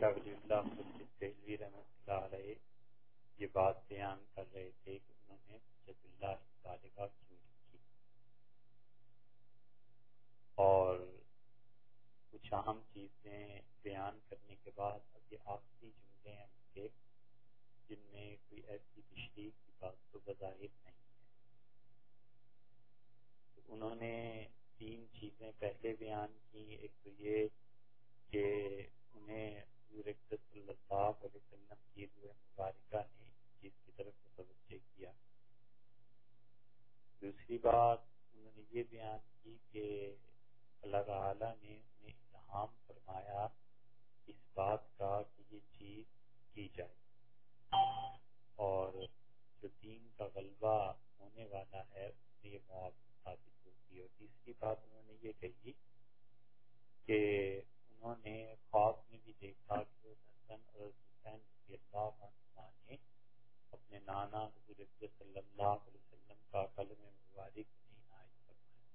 شاہ ولی اللہ دہلوی رحمۃ اللہ علیہ یہ بات بیان کر رہے تھے کہ انہوں نے جب اللہ بالغ کیوں لکھی اور کچھ اہم چیزیں بیان کرنے کے بعد اب یہ آخری جملے ہیں ان کے جن میں کوئی ایسی تشریح کی بات تو بظاہر نہیں ہے۔ تو انہوں نے تین چیزیں پہلے بیان کی، ایک تو یہ کہ انہیں حضور صلی اللہ علیہ وسلم کی روح مبارکہ نے چیز کی طرف متوجہ کیا دوسری بات انہوں نے یہ بیان کی کہ اللہ تعالی نے انہیں الہام فرمایا اس بات کا کہ یہ چیز کی جائے اور جو دین کا غلبہ ہونے والا ہے، اس سے یہ معاوض ثابت ہوتی ہے اور تیسری بات انہوں نے یہ کہی کہ انہوں نے خواب بھی دیکھا کہ حسن اور حسین رضی اللہ عنہ نے اپنے نانا حضور صلی اللہ علیہ وسلم کا قلم مبارک نہیں عائد فرمایا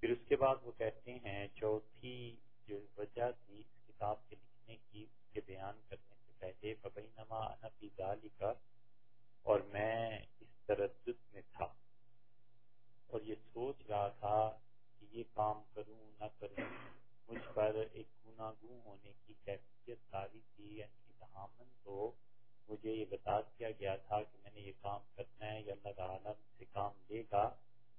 پھر اس کے بعد وہ کہتے ہیں، چوتھی جو وجہ تھی اس کتاب کے لکھنے کی، اس کے بیان کرنے سے پہلے ببئی نما انفی ظالی کا اور میں اس تردد میں تھا۔ اور یہ سوچ رہا تھا کہ یہ کام کروں، نہ کروں۔ مجھ پر ایک گناگو ہونے کی کیفیت تاری تھی یعنی اتحامن تو مجھے یہ بتا دیا گیا تھا کہ میں نے یہ کام کرنا ہے یا اللہ تعالیٰ سے کام لے گا۔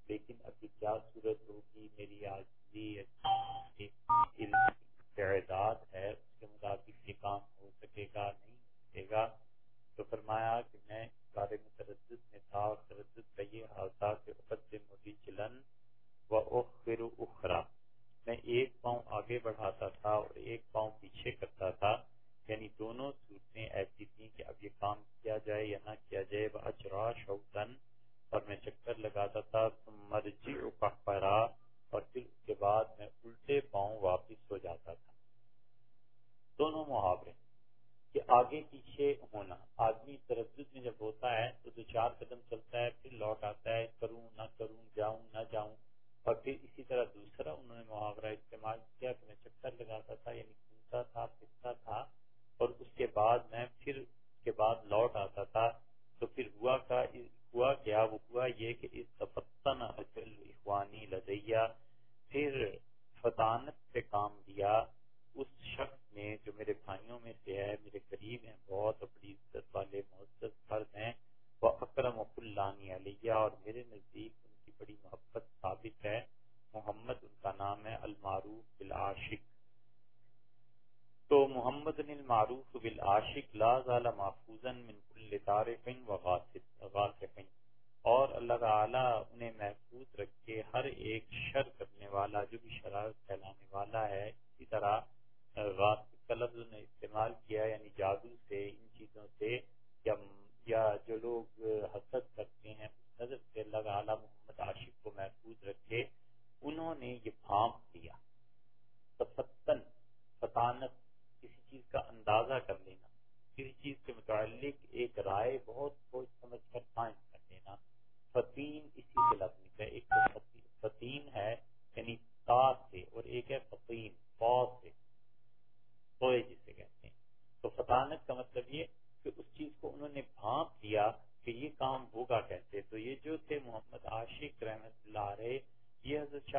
لیکن ابھی کیا صورت ہوگی؟ میری آج تعداد ہے، اس کے مطابق یہ کام ہو سکے گا، نہیں سکے گا۔ تو فرمایا کہ میں اس بارے میں تردد میں تھا اور تردد کا یہ حال تھا کہ مودی چلن و اخر اخرا۔ آگے بڑھاتا تھا اور ایک پاؤں پیچھے کرتا تھا یعنی دونوں صورتیں ایسی تھیں کہ اب یہ کام کیا جائے یا نہ کیا جائے وہ اچرا شوتن اور میں چکر لگاتا تھا مرجی پڑا اور پھر اس کے بعد میں الٹے پاؤں واپس ہو جاتا تھا دونوں محاورے کہ آگے پیچھے ہونا آدمی تردد میں جب ہوتا ہے تو دو چار قدم چلتا ہے پھر لوٹ آتا ہے کروں نہ کروں جاؤں نہ جاؤں اور پھر اسی طرح دوسرا انہوں نے محاورہ استعمال کیا کہ میں چکر لگاتا تھا یعنی گھومتا تھا پھرتا تھا اور اس کے بعد میں پھر اس کے بعد لوٹ آتا تھا تو پھر ہوا کا ہوا کیا وہ ہوا یہ کہ اس تفتن اجل اخوانی لدیا پھر فطانت پہ کام دیا اس شخص نے جو میرے بھائیوں میں سے ہے میرے قریب ہیں بہت بڑی عزت والے معزز فرد ہیں وہ اکرم اللہ علیہ اور میرے نزدیک کی بڑی محبت ثابت ہے محمد ان کا نام ہے المعروف بالعاشق تو محمد المعروف بالعاشق لا زال محفوظا من كل طارق و غاصب اور اللہ تعالی انہیں محفوظ رکھ کے ہر ایک شر کرنے والا جو بھی شرارت پھیلانے والا ہے اسی طرح غاصب کا لفظ نے استعمال کیا یعنی جادو سے ان چیزوں سے یا جو لوگ حسد کرتے ہیں نظر سے اللہ تعالیٰ محمد عاشق کو محفوظ رکھے انہوں نے یہ بھانپ لیا تفتن فتانت کسی چیز کا اندازہ کر لینا کسی چیز کے متعلق ایک رائے بہت سوچ سمجھ کر قائم کر لینا فتین اسی سے لفظ نکلا ایک فتین ہے یعنی تار سے اور ایک ہے فتین فوج سے سوئے جسے کہتے ہیں تو فتانت کا مطلب یہ کہ اس چیز کو انہوں نے بھانپ لیا کہ یہ کام ہوگا کیسے تو یہ جو تھے محمد عاشق رحمت اللہ علیہ یہ حضرت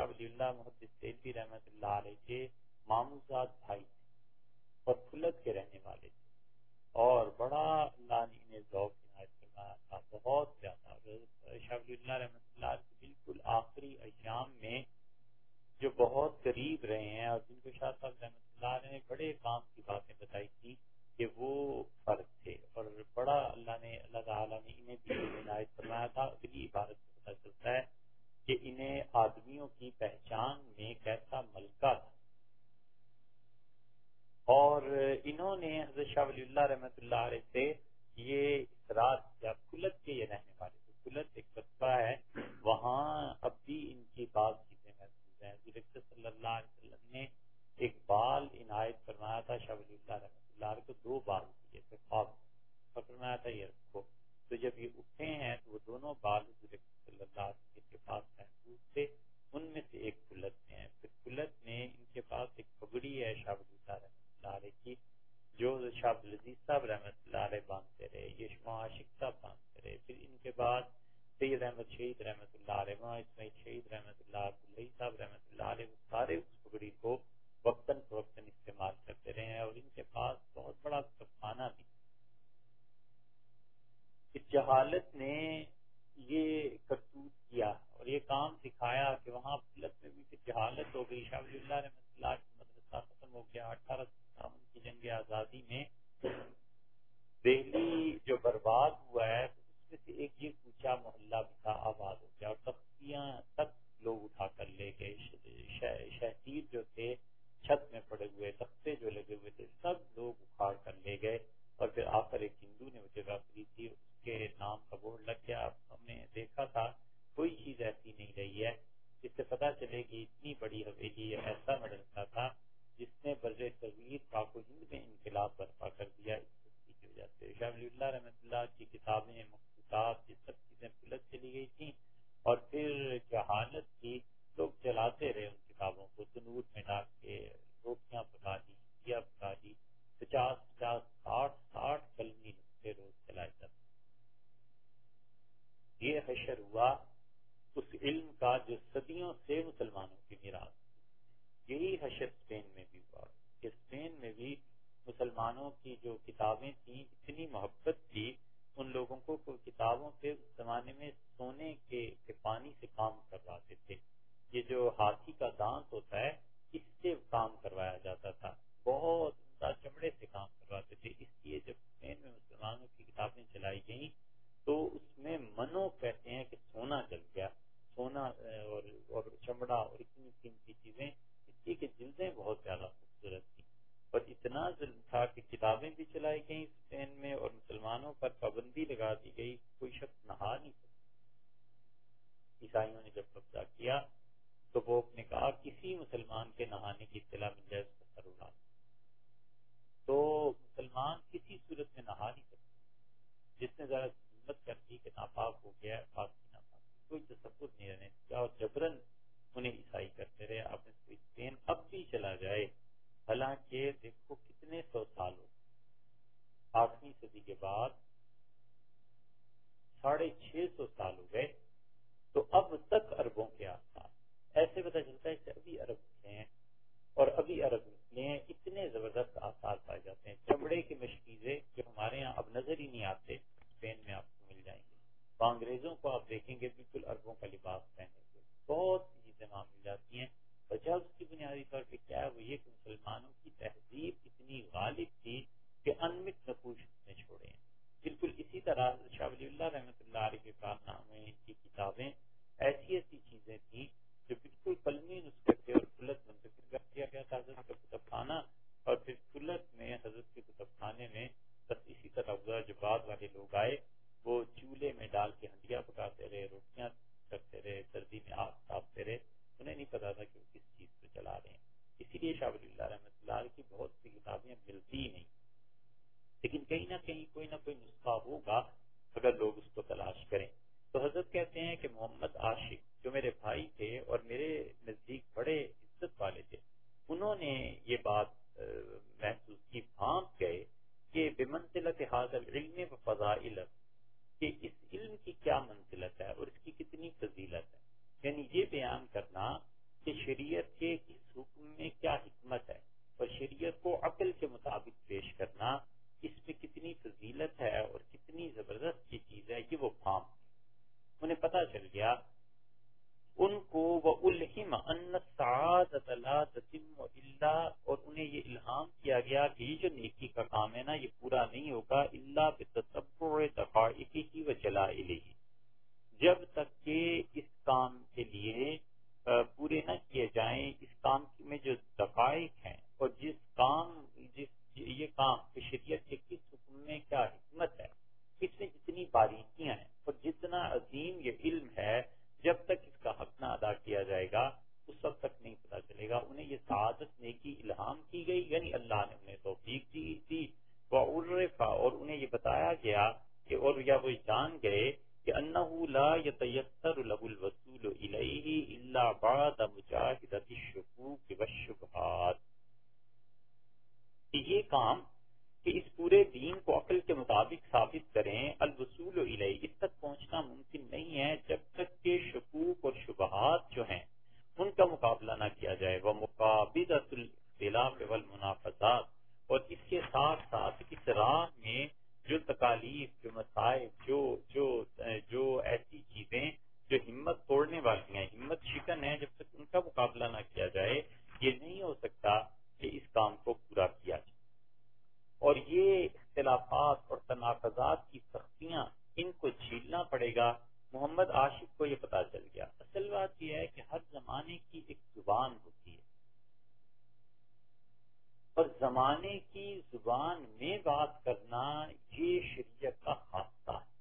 شاہ ولی رحمت اللہ علیہ کے ماموزاد بھائی تھے اور پھلت کے رہنے والے تھے۔ اور بڑا اللہ نے انہیں ذوق عنایت تھا، بہت زیادہ شاہ اللہ رحمت اللہ علیہ بالکل آخری ایام میں جو بہت قریب رہے ہیں اور جن کو شاہ صاحب رحمت اللہ نے بڑے کام کی باتیں بتائی تھی کہ وہ فرق تھے۔ اور بڑا اللہ نے، اللہ تعالیٰ نے انہیں بھی عنایت فرمایا تھا اگلی عبارت سے پتا چلتا ہے کہ انہیں آدمیوں کی پہچان میں کیسا ملکہ تھا۔ اور انہوں نے حضرت شاہ ولی اللہ رحمۃ اللہ علیہ سے یہ اثرات یا کلت کے یہ رہنے والے تھے۔ کلت ایک قصبہ ہے، وہاں اب بھی ان کی بعض چیزیں محسوس ہیں۔ حضرت صلی اللہ علیہ وسلم نے ایک بال عنایت فرمایا تھا شاہ ولی اللہ رحمۃ اللہ علیہ کو، دو بال دیے تھے خواب پکڑنا تھا، یہ رکھو۔ تو جب یہ اٹھے ہیں تو وہ دونوں بال صلی اللہ علیہ وسلم کے پاس محفوظ تھے، ان میں سے ایک کلت میں ہے پھر کلت میں ان کے پاس ایک پگڑی ہے شاہ ولی اللہ رحمۃ اللہ علیہ کی، جو شاہ عبدالعزیز صاحب رحمۃ اللہ علیہ باندھتے رہے، یہ شما عاشق صاحب باندھتے رہے۔ پھر ان کے بعد سید احمد شہید رحمۃ اللہ علیہ اسماعیل شہید رحمۃ اللہ علیہ صاحب رحمۃ اللہ علیہ سارے اس پگڑی کو وقتاً فوقتاً استعمال کرتے رہے ہیں اور ان کے پاس بہت بڑا کفانہ بھی اس جہالت نے یہ کرتوت کیا اور یہ کام سکھایا کہ وہاں میں بھی جہالت ہو گئی۔ شاہ اللہ رحمۃ اللہ کی مدرسہ ختم ہو گیا۔ اٹھارہ سو ستاون کی جنگ آزادی میں دہلی جو برباد ہوا ہے، اس میں سے ایک یہ کوچا محلہ بھی تھا، آباد ہو گیا اور تختیاں تک لوگ اٹھا کر لے گئے۔ شہزیر جو تھے، چھت میں پڑے ہوئے، تختے جو لگے ہوئے تھے، سب لوگ اکھاڑ کر لے گئے اور پھر آ کر ایک ہندو نے وہ جگہ خرید تھی اس کے نام کا بورڈ لگ گیا۔ ہم نے دیکھا تھا، کوئی چیز ایسی نہیں رہی ہے جس سے پتا چلے کہ اتنی بڑی حویلی ایسا مدرسہ تھا جس نے بر صغیر پاک و ہند میں انقلاب برپا کر دیا۔ اس کی وجہ سے شاہ ولی اللہ رحمۃ اللہ کی کتابیں مخصوصات یہ سب چیزیں پلٹ چلی گئی تھیں۔ اور پھر جہالت کی لوگ چلاتے رہے ان کتابوں کو۔ تنور میں ڈال کے روٹیاں پکا دی پکا دی، پچاس پچاس ساٹھ ساٹھ کلمی نسخے روز چلائے جاتے یہ حشر ہوا اس علم کا جو صدیوں سے مسلمانوں کی میراث یہی حشر اسپین میں بھی ہوا کہ اسپین میں بھی مسلمانوں کی جو کتابیں تھیں، اتنی محبت تھی ان لوگوں کو کتابوں پہ اس زمانے میں سونے کے پانی سے کام کرواتے تھے۔ یہ جو ہاتھی کا دانت ہوتا ہے، اس سے کام کروایا جاتا تھا۔ بہت چمڑے سے کام کرواتے تھے۔ اس لیے جب اسپین میں مسلمانوں کی کتابیں چلائی گئیں تو اس میں منو کہتے ہیں کہ سونا جل گیا۔ سونا اور اور چمڑا اور اتنی قیمتی چیزیں، اس لیے کہ جلدیں بہت زیادہ خوبصورت تھیں۔ اور اتنا ظلم تھا کہ کتابیں بھی چلائی گئیں اسپین میں اور مسلمانوں پر پابندی لگا دی گئی، کوئی شخص نہا نہیں سکتا۔ عیسائیوں نے جب قبضہ کیا تو وہ نے کہا، کسی مسلمان کے نہانے کی اطلاع مل جائے، اس کا سر اڑا تو مسلمان کسی صورت میں نہا نہیں سکتے۔ جس نے ذرا ہمت کر دی کہ ناپاک ہو گیا پاک ناپاک کوئی تصور نہیں رہنے کیا اور جبرن انہیں عیسائی کرتے رہے، آپ نے اسپین اب بھی چلا جائے۔ حالانکہ دیکھو کتنے سو سال ہو آٹھویں صدی کے بعد ساڑھے چھ سو سال ہو گئے۔ تو اب تک اربوں کے آس ایسے پتا چلتا ہے کہ ابھی عرب ہیں اور ابھی عرب نکلے ہیں۔ اتنے زبردست آثار پائے جاتے ہیں۔ چمڑے کے مشکیزیں جو ہمارے یہاں اب نظر ہی نہیں آتے اسپین میں آپ کو مل جائیں گے۔ تو انگریزوں کو آپ دیکھیں گے بالکل اربوں کا لباس پہنے ہوئے بہت چیزیں وہاں مل جاتی ہیں۔ وجہ اس کی بنیادی طور پہ کیا ہے، وہ یہ کہ مسلمانوں کی تہذیب اتنی غالب تھی کہ انمت نقوش نے چھوڑے ہیں۔ بالکل اسی طرح شاہ ولی اللہ رحمۃ اللہ علیہ کے کارنامے ان کی کتابیں ایسی ایسی چیزیں تھیں جو بالکل قلمی نسخے تھے اور فلت منتقل کر دیا گیا تھا حضرت کا کتب خانہ اور پھر فلت میں حضرت کے کتب خانے میں بس اسی طرح جو بعد والے لوگ آئے، وہ چولہے میں ڈال کے ہنڈیا پکاتے رہے، روٹیاں کرتے رہے، سردی میں آگ تاپتے رہے، انہیں نہیں پتا تھا کہ وہ کس چیز پہ چلا رہے ہیں۔ اسی لیے شاہ ولی اللہ رحمۃ اللہ کی بہت سی کتابیں ملتی ہی نہیں۔ لیکن کہیں نہ کہیں کوئی نہ کوئی نسخہ ہوگا اگر لوگ اس کو تلاش کریں۔ تو حضرت کہتے ہیں کہ محمد عاشق، جو میرے بھائی تھے اور میرے نزدیک بڑے عزت والے تھے، انہوں نے یہ بات محسوس کی، بھانپ گئے کہ بے منزلت حاضر علم و فضائل، کہ اس علم کی کیا منزلت ہے اور اس کی کتنی فضیلت ہے؟ یعنی یہ بیان کرنا کہ شریعت کے اس حکم میں کیا حکمت ہے اور شریعت کو عقل کے مطابق پیش کرنا اس میں کتنی فضیلت ہے اور کتنی زبردست کی چیز ہے، یہ وہ بھانپ انہیں پتا چل گیا ان کو وہ الحم ان سعادت لا تتم الا اور انہیں یہ الہام کیا گیا کہ یہ جو نیکی کا کام ہے نا، یہ پورا نہیں ہوگا اللہ بتتبع دقائقی و جلائلہ جب تک کہ اس کام کے لیے پورے نہ کیے جائیں، اس کام میں جو دقائق ہیں اور جس کام، جس، یہ کام شریعت کے کس حکم میں کیا حکمت ہے، اس میں جتنی باریکیاں ہیں اور جتنا عظیم یہ علم ہے جب تک اس کا حق نہ ادا کیا جائے گا، اس وقت تک نہیں پتا چلے گا۔ انہیں یہ سعادت، نیکی، الہام کی گئی یعنی اللہ نے انہیں توفیق دی تھی وہ عرفا اور انہیں یہ بتایا گیا کہ اور یا وہ جان گئے کہ انه لا يتيسر له الوصول اليه الا بعد مجاهده الشكوك والشبهات کام کہ اس پورے دین کو عقل کے مطابق ثابت کریں، الوصول الیہ، اس تک پہنچنا ممکن نہیں ہے جب تک کہ شکوک اور شبہات جو ہیں، ان کا مقابلہ نہ کیا جائے۔ وہ مقابل اختلاف والمنافذات، اور اس کے ساتھ ساتھ اس راہ میں جو تکالیف، جو مسائل جو جو جو ایسی چیزیں جو ہمت توڑنے والی ہیں، ہمت شکن ہے جب تک ان کا مقابلہ نہ کیا جائے، یہ نہیں ہو سکتا کہ اس کام کو پورا کیا جائے۔ اور یہ اختلافات اور تناقضات کی سختیاں ان کو جھیلنا پڑے گا۔ محمد عاشق کو یہ پتا چل گیا۔ اصل بات یہ ہے کہ ہر زمانے کی ایک زبان ہوتی ہے۔ اور زمانے کی زبان میں بات کرنا یہ شریعت کا خاصہ ہے۔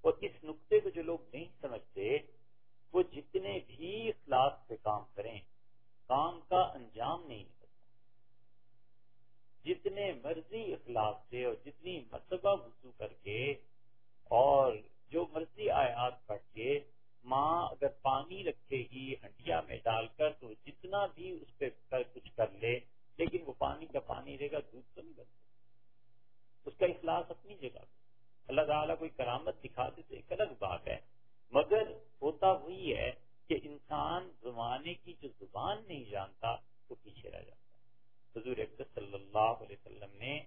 اور اس نقطے کو جو لوگ نہیں سمجھتے، وہ جتنے بھی اخلاق سے کام کریں، کام کا انجام نہیں جتنے مرضی اخلاق سے اور جتنی مرتبہ وضو کر کے اور جو مرضی آیات پڑھ کے ماں اگر پانی رکھے گی ہنڈیا میں ڈال کر تو جتنا بھی اس پہ کچھ کر لے، لیکن وہ پانی کا پانی رہے گا، دودھ تو نہیں بن سکتا۔ اس کا اخلاص اپنی جگہ پہ اللہ تعالیٰ کوئی کرامت دکھا دے تو ایک الگ بات ہے۔ مگر ہوتا وہی ہے کہ انسان زمانے کی جو زبان نہیں جانتا، وہ پیچھے رہ جاتا۔ ہے حضور صلی اللہ علیہ وسلم نے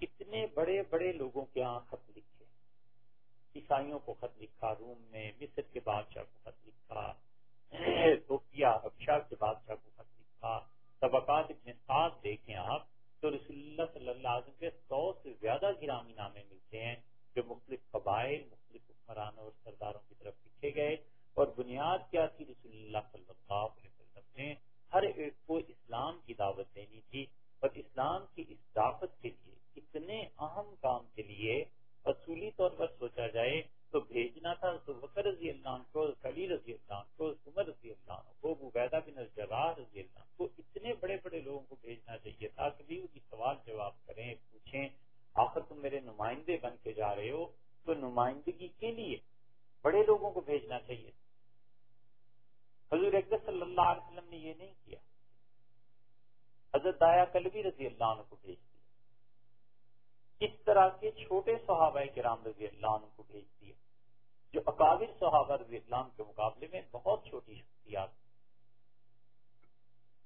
کتنے بڑے بڑے لوگوں کے یہاں خط لکھے عیسائیوں کو خط لکھا، روم میں مصر کے بادشاہ کو خط لکھا ابشا کے بادشاہ کو خط لکھا، طبقات ابن ساتھ دیکھیں آپ تو رسول اللہ صلی اللہ علیہ وسلم کے سو سے زیادہ گرامی نامے ملتے ہیں جو مختلف قبائل، مختلف حکمرانوں اور سرداروں کی طرف لکھے گئے اور بنیاد کیا تھی؟ رسول اللہ صلی اللہ علیہ وسلم نے ہر ایک کو اسلام کی دعوت دینی تھی اور اسلام کی اس دعوت کے لیے، اتنے اہم کام کے لیے اصولی طور پر سوچا جائے تو بھیجنا تھا تو رضی اللہ عنہ کو خلی رضی اللہ عنہ کو، عمر رضی اللہ عنہ کو مبیدہ بن الجراح رضی اللہ عنہ کو، اتنے بڑے بڑے لوگوں کو بھیجنا چاہیے تھا کبھی ان کی سوال جواب کریں، پوچھیں، آخر تم میرے نمائندے بن کے جا رہے ہو تو نمائندگی کے لیے بڑے لوگوں کو بھیجنا چاہیے حضور اکبر صلی اللہ علیہ وسلم نے یہ نہیں کیا۔ حضرت دایا کلبی رضی اللہ عنہ کو بھیج دیا۔ اس طرح کے چھوٹے صحابہ کرام رضی اللہ عنہ کو بھیج دیا۔ جو اکابر صحابہ رضی اللہ عنہ کے مقابلے میں بہت چھوٹی شخصیات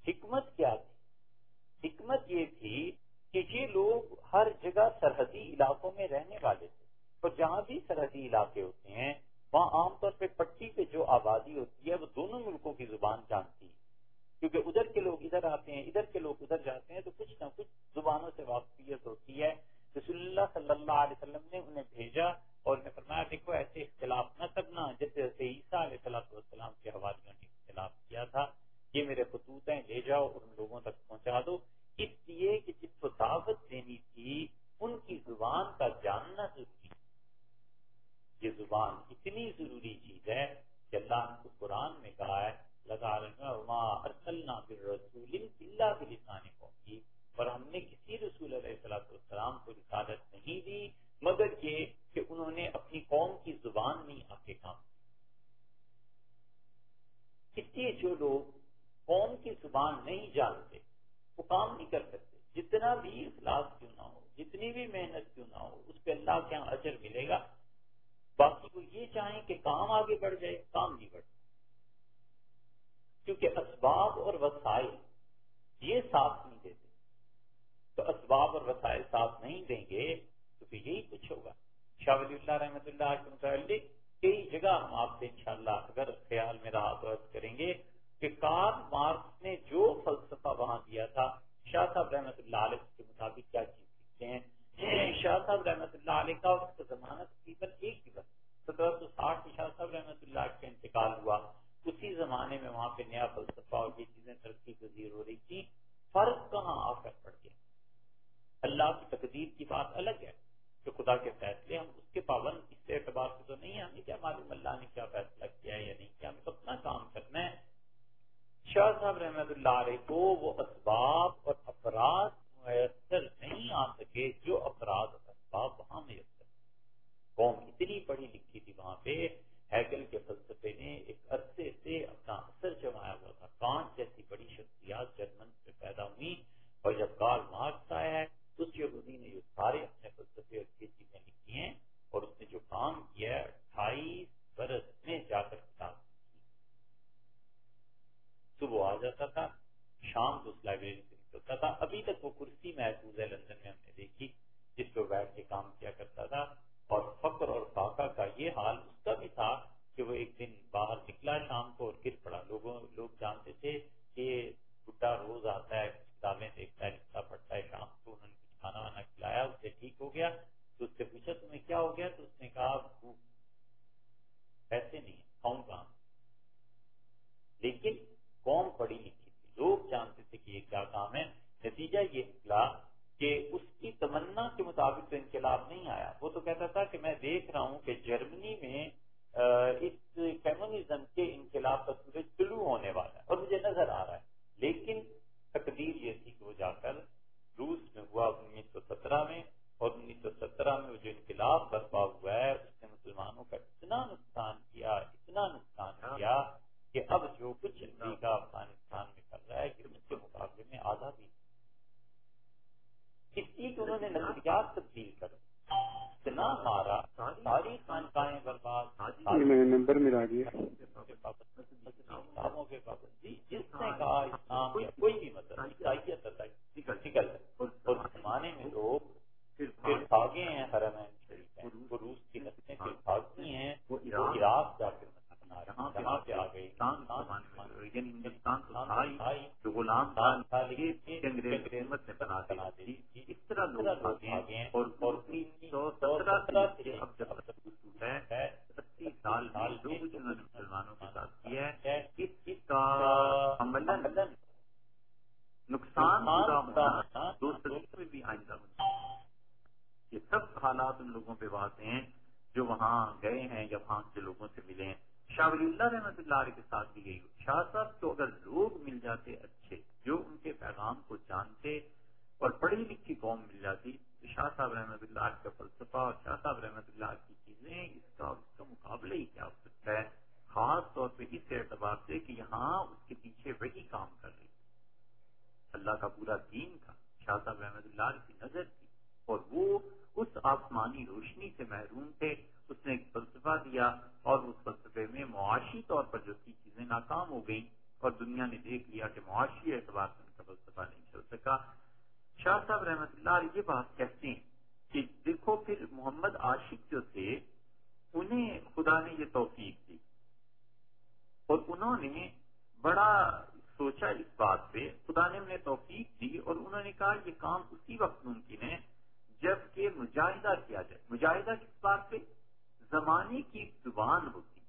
حکمت کیا تھی؟ حکمت یہ تھی کہ یہ لوگ ہر جگہ سرحدی علاقوں میں رہنے والے تھے۔ اور جہاں بھی سرحدی علاقے ہوتے ہیں وہاں عام طور پہ پٹی پہ جو آبادی ہوتی ہے، وہ دونوں ملکوں کی زبان جانتی ہے۔ کیونکہ ادھر کے لوگ ادھر آتے ہیں، ادھر کے لوگ ادھر جاتے ہیں، تو کچھ نہ کچھ زبانوں سے واقفیت ہوتی ہے۔ رسول اللہ صلی اللہ علیہ وسلم نے انہیں بھیجا اور نے فرمایا، دیکھو، ایسے اختلاف نہ کرنا۔ جیسے جیسے عیسیٰ علیہ صلاح والسلام کے حوالیوں نے اختلاف کیا تھا، یہ میرے خطوط ہیں، لے جاؤ اور ان لوگوں تک پہنچا دو۔ اس لیے کہ جن کو دعوت دینی تھی، ان کی زبان کا جاننا ضروری یہ زبان اتنی ضروری چیز ہے کہ اللہ نے قرآن میں کہا ہے، لگا ارسلنا بالرسول اللہ کے لسان قوم اور ہم نے کسی رسول علیہ السلام والسلام کو رسالت نہیں دی، مگر یہ کہ انہوں نے اپنی قوم کی زبان میں آ کے کام اس لیے جو لوگ قوم کی زبان نہیں جانتے، وہ کام نہیں کر سکتے۔ جتنا بھی اخلاص کیوں نہ ہو، جتنی بھی محنت کیوں نہ ہو، اس پہ اللہ کے یہاں اجر ملے گا۔ باقی وہ یہ چاہیں کہ کام آگے بڑھ جائے، کام نہیں بڑھتا کیونکہ اسباب اور وسائل یہ ساتھ نہیں دیتے۔ تو اسباب اور وسائل ساتھ نہیں دیں گے تو پھر یہی کچھ ہوگا۔ شاہ ولی اللہ رحمۃ اللہ کے متعلق کئی جگہ ہم آپ سے انشاءاللہ اگر خیال میں رہا تو عرض کریں گے کہ کار مارکس نے جو فلسفہ وہاں دیا تھا، شاہ صاحب رحمۃ اللہ علیہ کے مطابق کیا چیز سیکھتے ہیں؟ شاہ صاحب رحمۃ اللہ علیہ کا اس کا زمانہ تقریباً ایک دن سترہ سو ساٹھ شاہ صاحب رحمۃ اللہ کا انتقال ہوا۔ اسی زمانے میں وہاں پہ نیا فلسفہ اور یہ چیزیں ترقی پذیر ہو رہی تھی۔ فرق کہاں آ کر پڑ گیا؟ اللہ کی تقدیر کی بات الگ ہے کہ خدا کے فیصلے، ہم اس کے پابند اس اعتبار سے تو نہیں ہمیں کیا معلوم اللہ نے کیا فیصلہ کیا ہے یا نہیں کیا، ہمیں اپنا کام کرنا ہے۔ شاہ صاحب رحمت اللہ علیہ کو وہ اسباب اور افراد میسر نہیں آ سکے جو افراد اسباب وہاں میسر قوم اتنی پڑھی لکھی تھی وہاں پہ، ہیگل کے فلسفے نے ایک عرصے سے اپنا اثر جمایا ہوا تھا۔ کان جیسی بڑی شخصیات جرمن سے پیدا ہوئی اور جب کال مارکس آیا ہے، اس یہودی نے جو سارے اپنے فلسفے اور یہ چیزیں لکھی ہیں اور اس نے جو کام کیا ہے، اٹھائیس برس میں جا کر کتاب صبح آ جاتا تھا، شام کو اس لائبریری سے نکلتا تھا، ابھی تک وہ کرسی محفوظ ہے۔ لندن میں ہم نے دیکھی جس پہ بیٹھ کے کام کیا کرتا تھا۔ اور فخر اور فاقہ کا یہ حال اس کا بھی تھا کہ وہ ایک دن باہر نکلا شام کو اور گر پڑا۔ لوگوں، لوگ جانتے تھے کہ بڈا روز آتا ہے کتابیں دیکھتا ہے لکھتا پڑتا ہے۔ شام کو انہوں نے کچھ کھانا وانا کھلایا اس سے ٹھیک ہو گیا۔ تو اس سے پوچھا، تمہیں کیا ہو گیا؟ تو اس نے کہا پیسے نہیں کون کہاں لیکن قوم پڑھی لوگ جانتے تھے کہ یہ کیا کام ہے۔ نتیجہ یہ نکلا کہ اس کی تمنا کے مطابق تو انقلاب نہیں آیا۔ وہ تو کہتا تھا کہ میں دیکھ رہا ہوں کہ جرمنی میں اس کمیونزم کے انقلاب کا سورج طلوع ہونے والا ہے اور مجھے نظر آ رہا ہے۔ لیکن تقدیر یہ تھی کہ وہ جا کر روس میں ہوا انیس سو سترہ میں اور انیس سو سترہ میں وہ جو انقلاب برپا ہوا ہے اس نے مسلمانوں کا اتنا نقصان کیا اتنا نقصان کیا کہ اب جو کچھ امریکہ افغانستان میں کر رہا ہے کہ اس کے مقابلے میں آدھا بھی۔ اس لیے کہ انہوں نے نظریات تبدیل کر اتنا مارا ساری خانقاہیں برباد نمبر ملا دیا کتابوں کے پابندی جس نے کہا اسلام یا کوئی بھی مطلب عیسائیت نکل اور زمانے میں لوگ پھر بھاگے ہیں حرمین شریف وہ روس کی نسلیں پھر بھاگتی ہیں وہ عراق جا کر ہندوستان جو غلام انگریز نے بنا بنا دی اس طرح لوگ آگے اور سو سترہ اب جب ہے اسی سال جو کچھ انہوں نے مسلمانوں کے ساتھ کیا ہے اس کا نقصان دوست میں بھی آئندہ یہ سب حالات ان لوگوں پہ واضح ہیں جو وہاں گئے ہیں یا وہاں سے لوگوں سے ملے ہیں۔ شاہ ولی اللہ رحمۃ اللہ علیہ کے ساتھ بھی گئی شاہ صاحب تو اگر لوگ مل جاتے اچھے، جو ان کے پیغام کو جانتے اور پڑھی لکھی قوم مل جاتی، تو شاہ صاحب رحمۃ اللہ علیہ کا فلسفہ اور شاہ صاحب رحمۃ اللہ کی چیزیں اس کا اس کا مقابلہ ہی کیا ہو سکتا ہے؟ خاص طور پہ اس اعتبار سے کہ یہاں اس کے پیچھے وہی کام کر رہی۔ اللہ کا پورا دین تھا، شاہ صاحب رحمۃ اللہ علیہ کی نظر تھی اور وہ اس آسمانی روشنی سے محروم تھے۔ اس نے ایک فلسفہ دیا اور اس فلسفے میں معاشی طور پر جو تھی چیزیں ناکام ہو گئیں اور دنیا نے دیکھ لیا کہ معاشی اعتبار سے ان کا فلسفہ نہیں چل سکا۔ شاہ صاحب رحمت اللہ یہ بات کہتے ہیں کہ دیکھو پھر محمد عاشق جو تھے، انہیں خدا نے یہ توفیق دی۔ اور انہوں نے بڑا سوچا اس بات پہ، خدا نے انہیں توفیق دی اور انہوں نے کہا یہ کام اسی وقت ممکن ہے جبکہ مجاہدہ کیا جائے۔ مجاہدہ کس بات پہ؟ زمانے کی زبان ہوتی ہے۔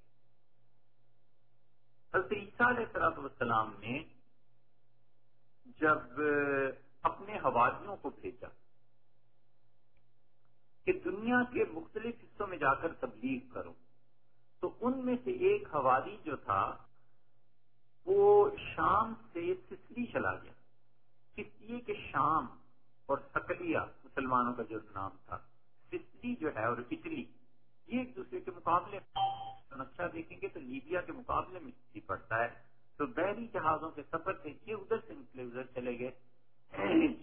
حضرت عیسیٰ علیہ السلام والسلام نے جب اپنے حوالیوں کو بھیجا کہ دنیا کے مختلف حصوں میں جا کر تبلیغ کرو، تو ان میں سے ایک حوالی جو تھا، وہ شام سے سسلی چلا گیا۔ اس لیے کہ شام اور سکلیا مسلمانوں کا جو نام تھا، سسلی جو ہے اور اٹلی۔ ایک دوسرے کے مقابلے نقشہ دیکھیں گے تو لیبیا کے مقابلے میں سسلی پڑتا ہے۔ تو بحری جہازوں کے سفر سے یہ ادھر سے نکلے، ادھر چلے گئے۔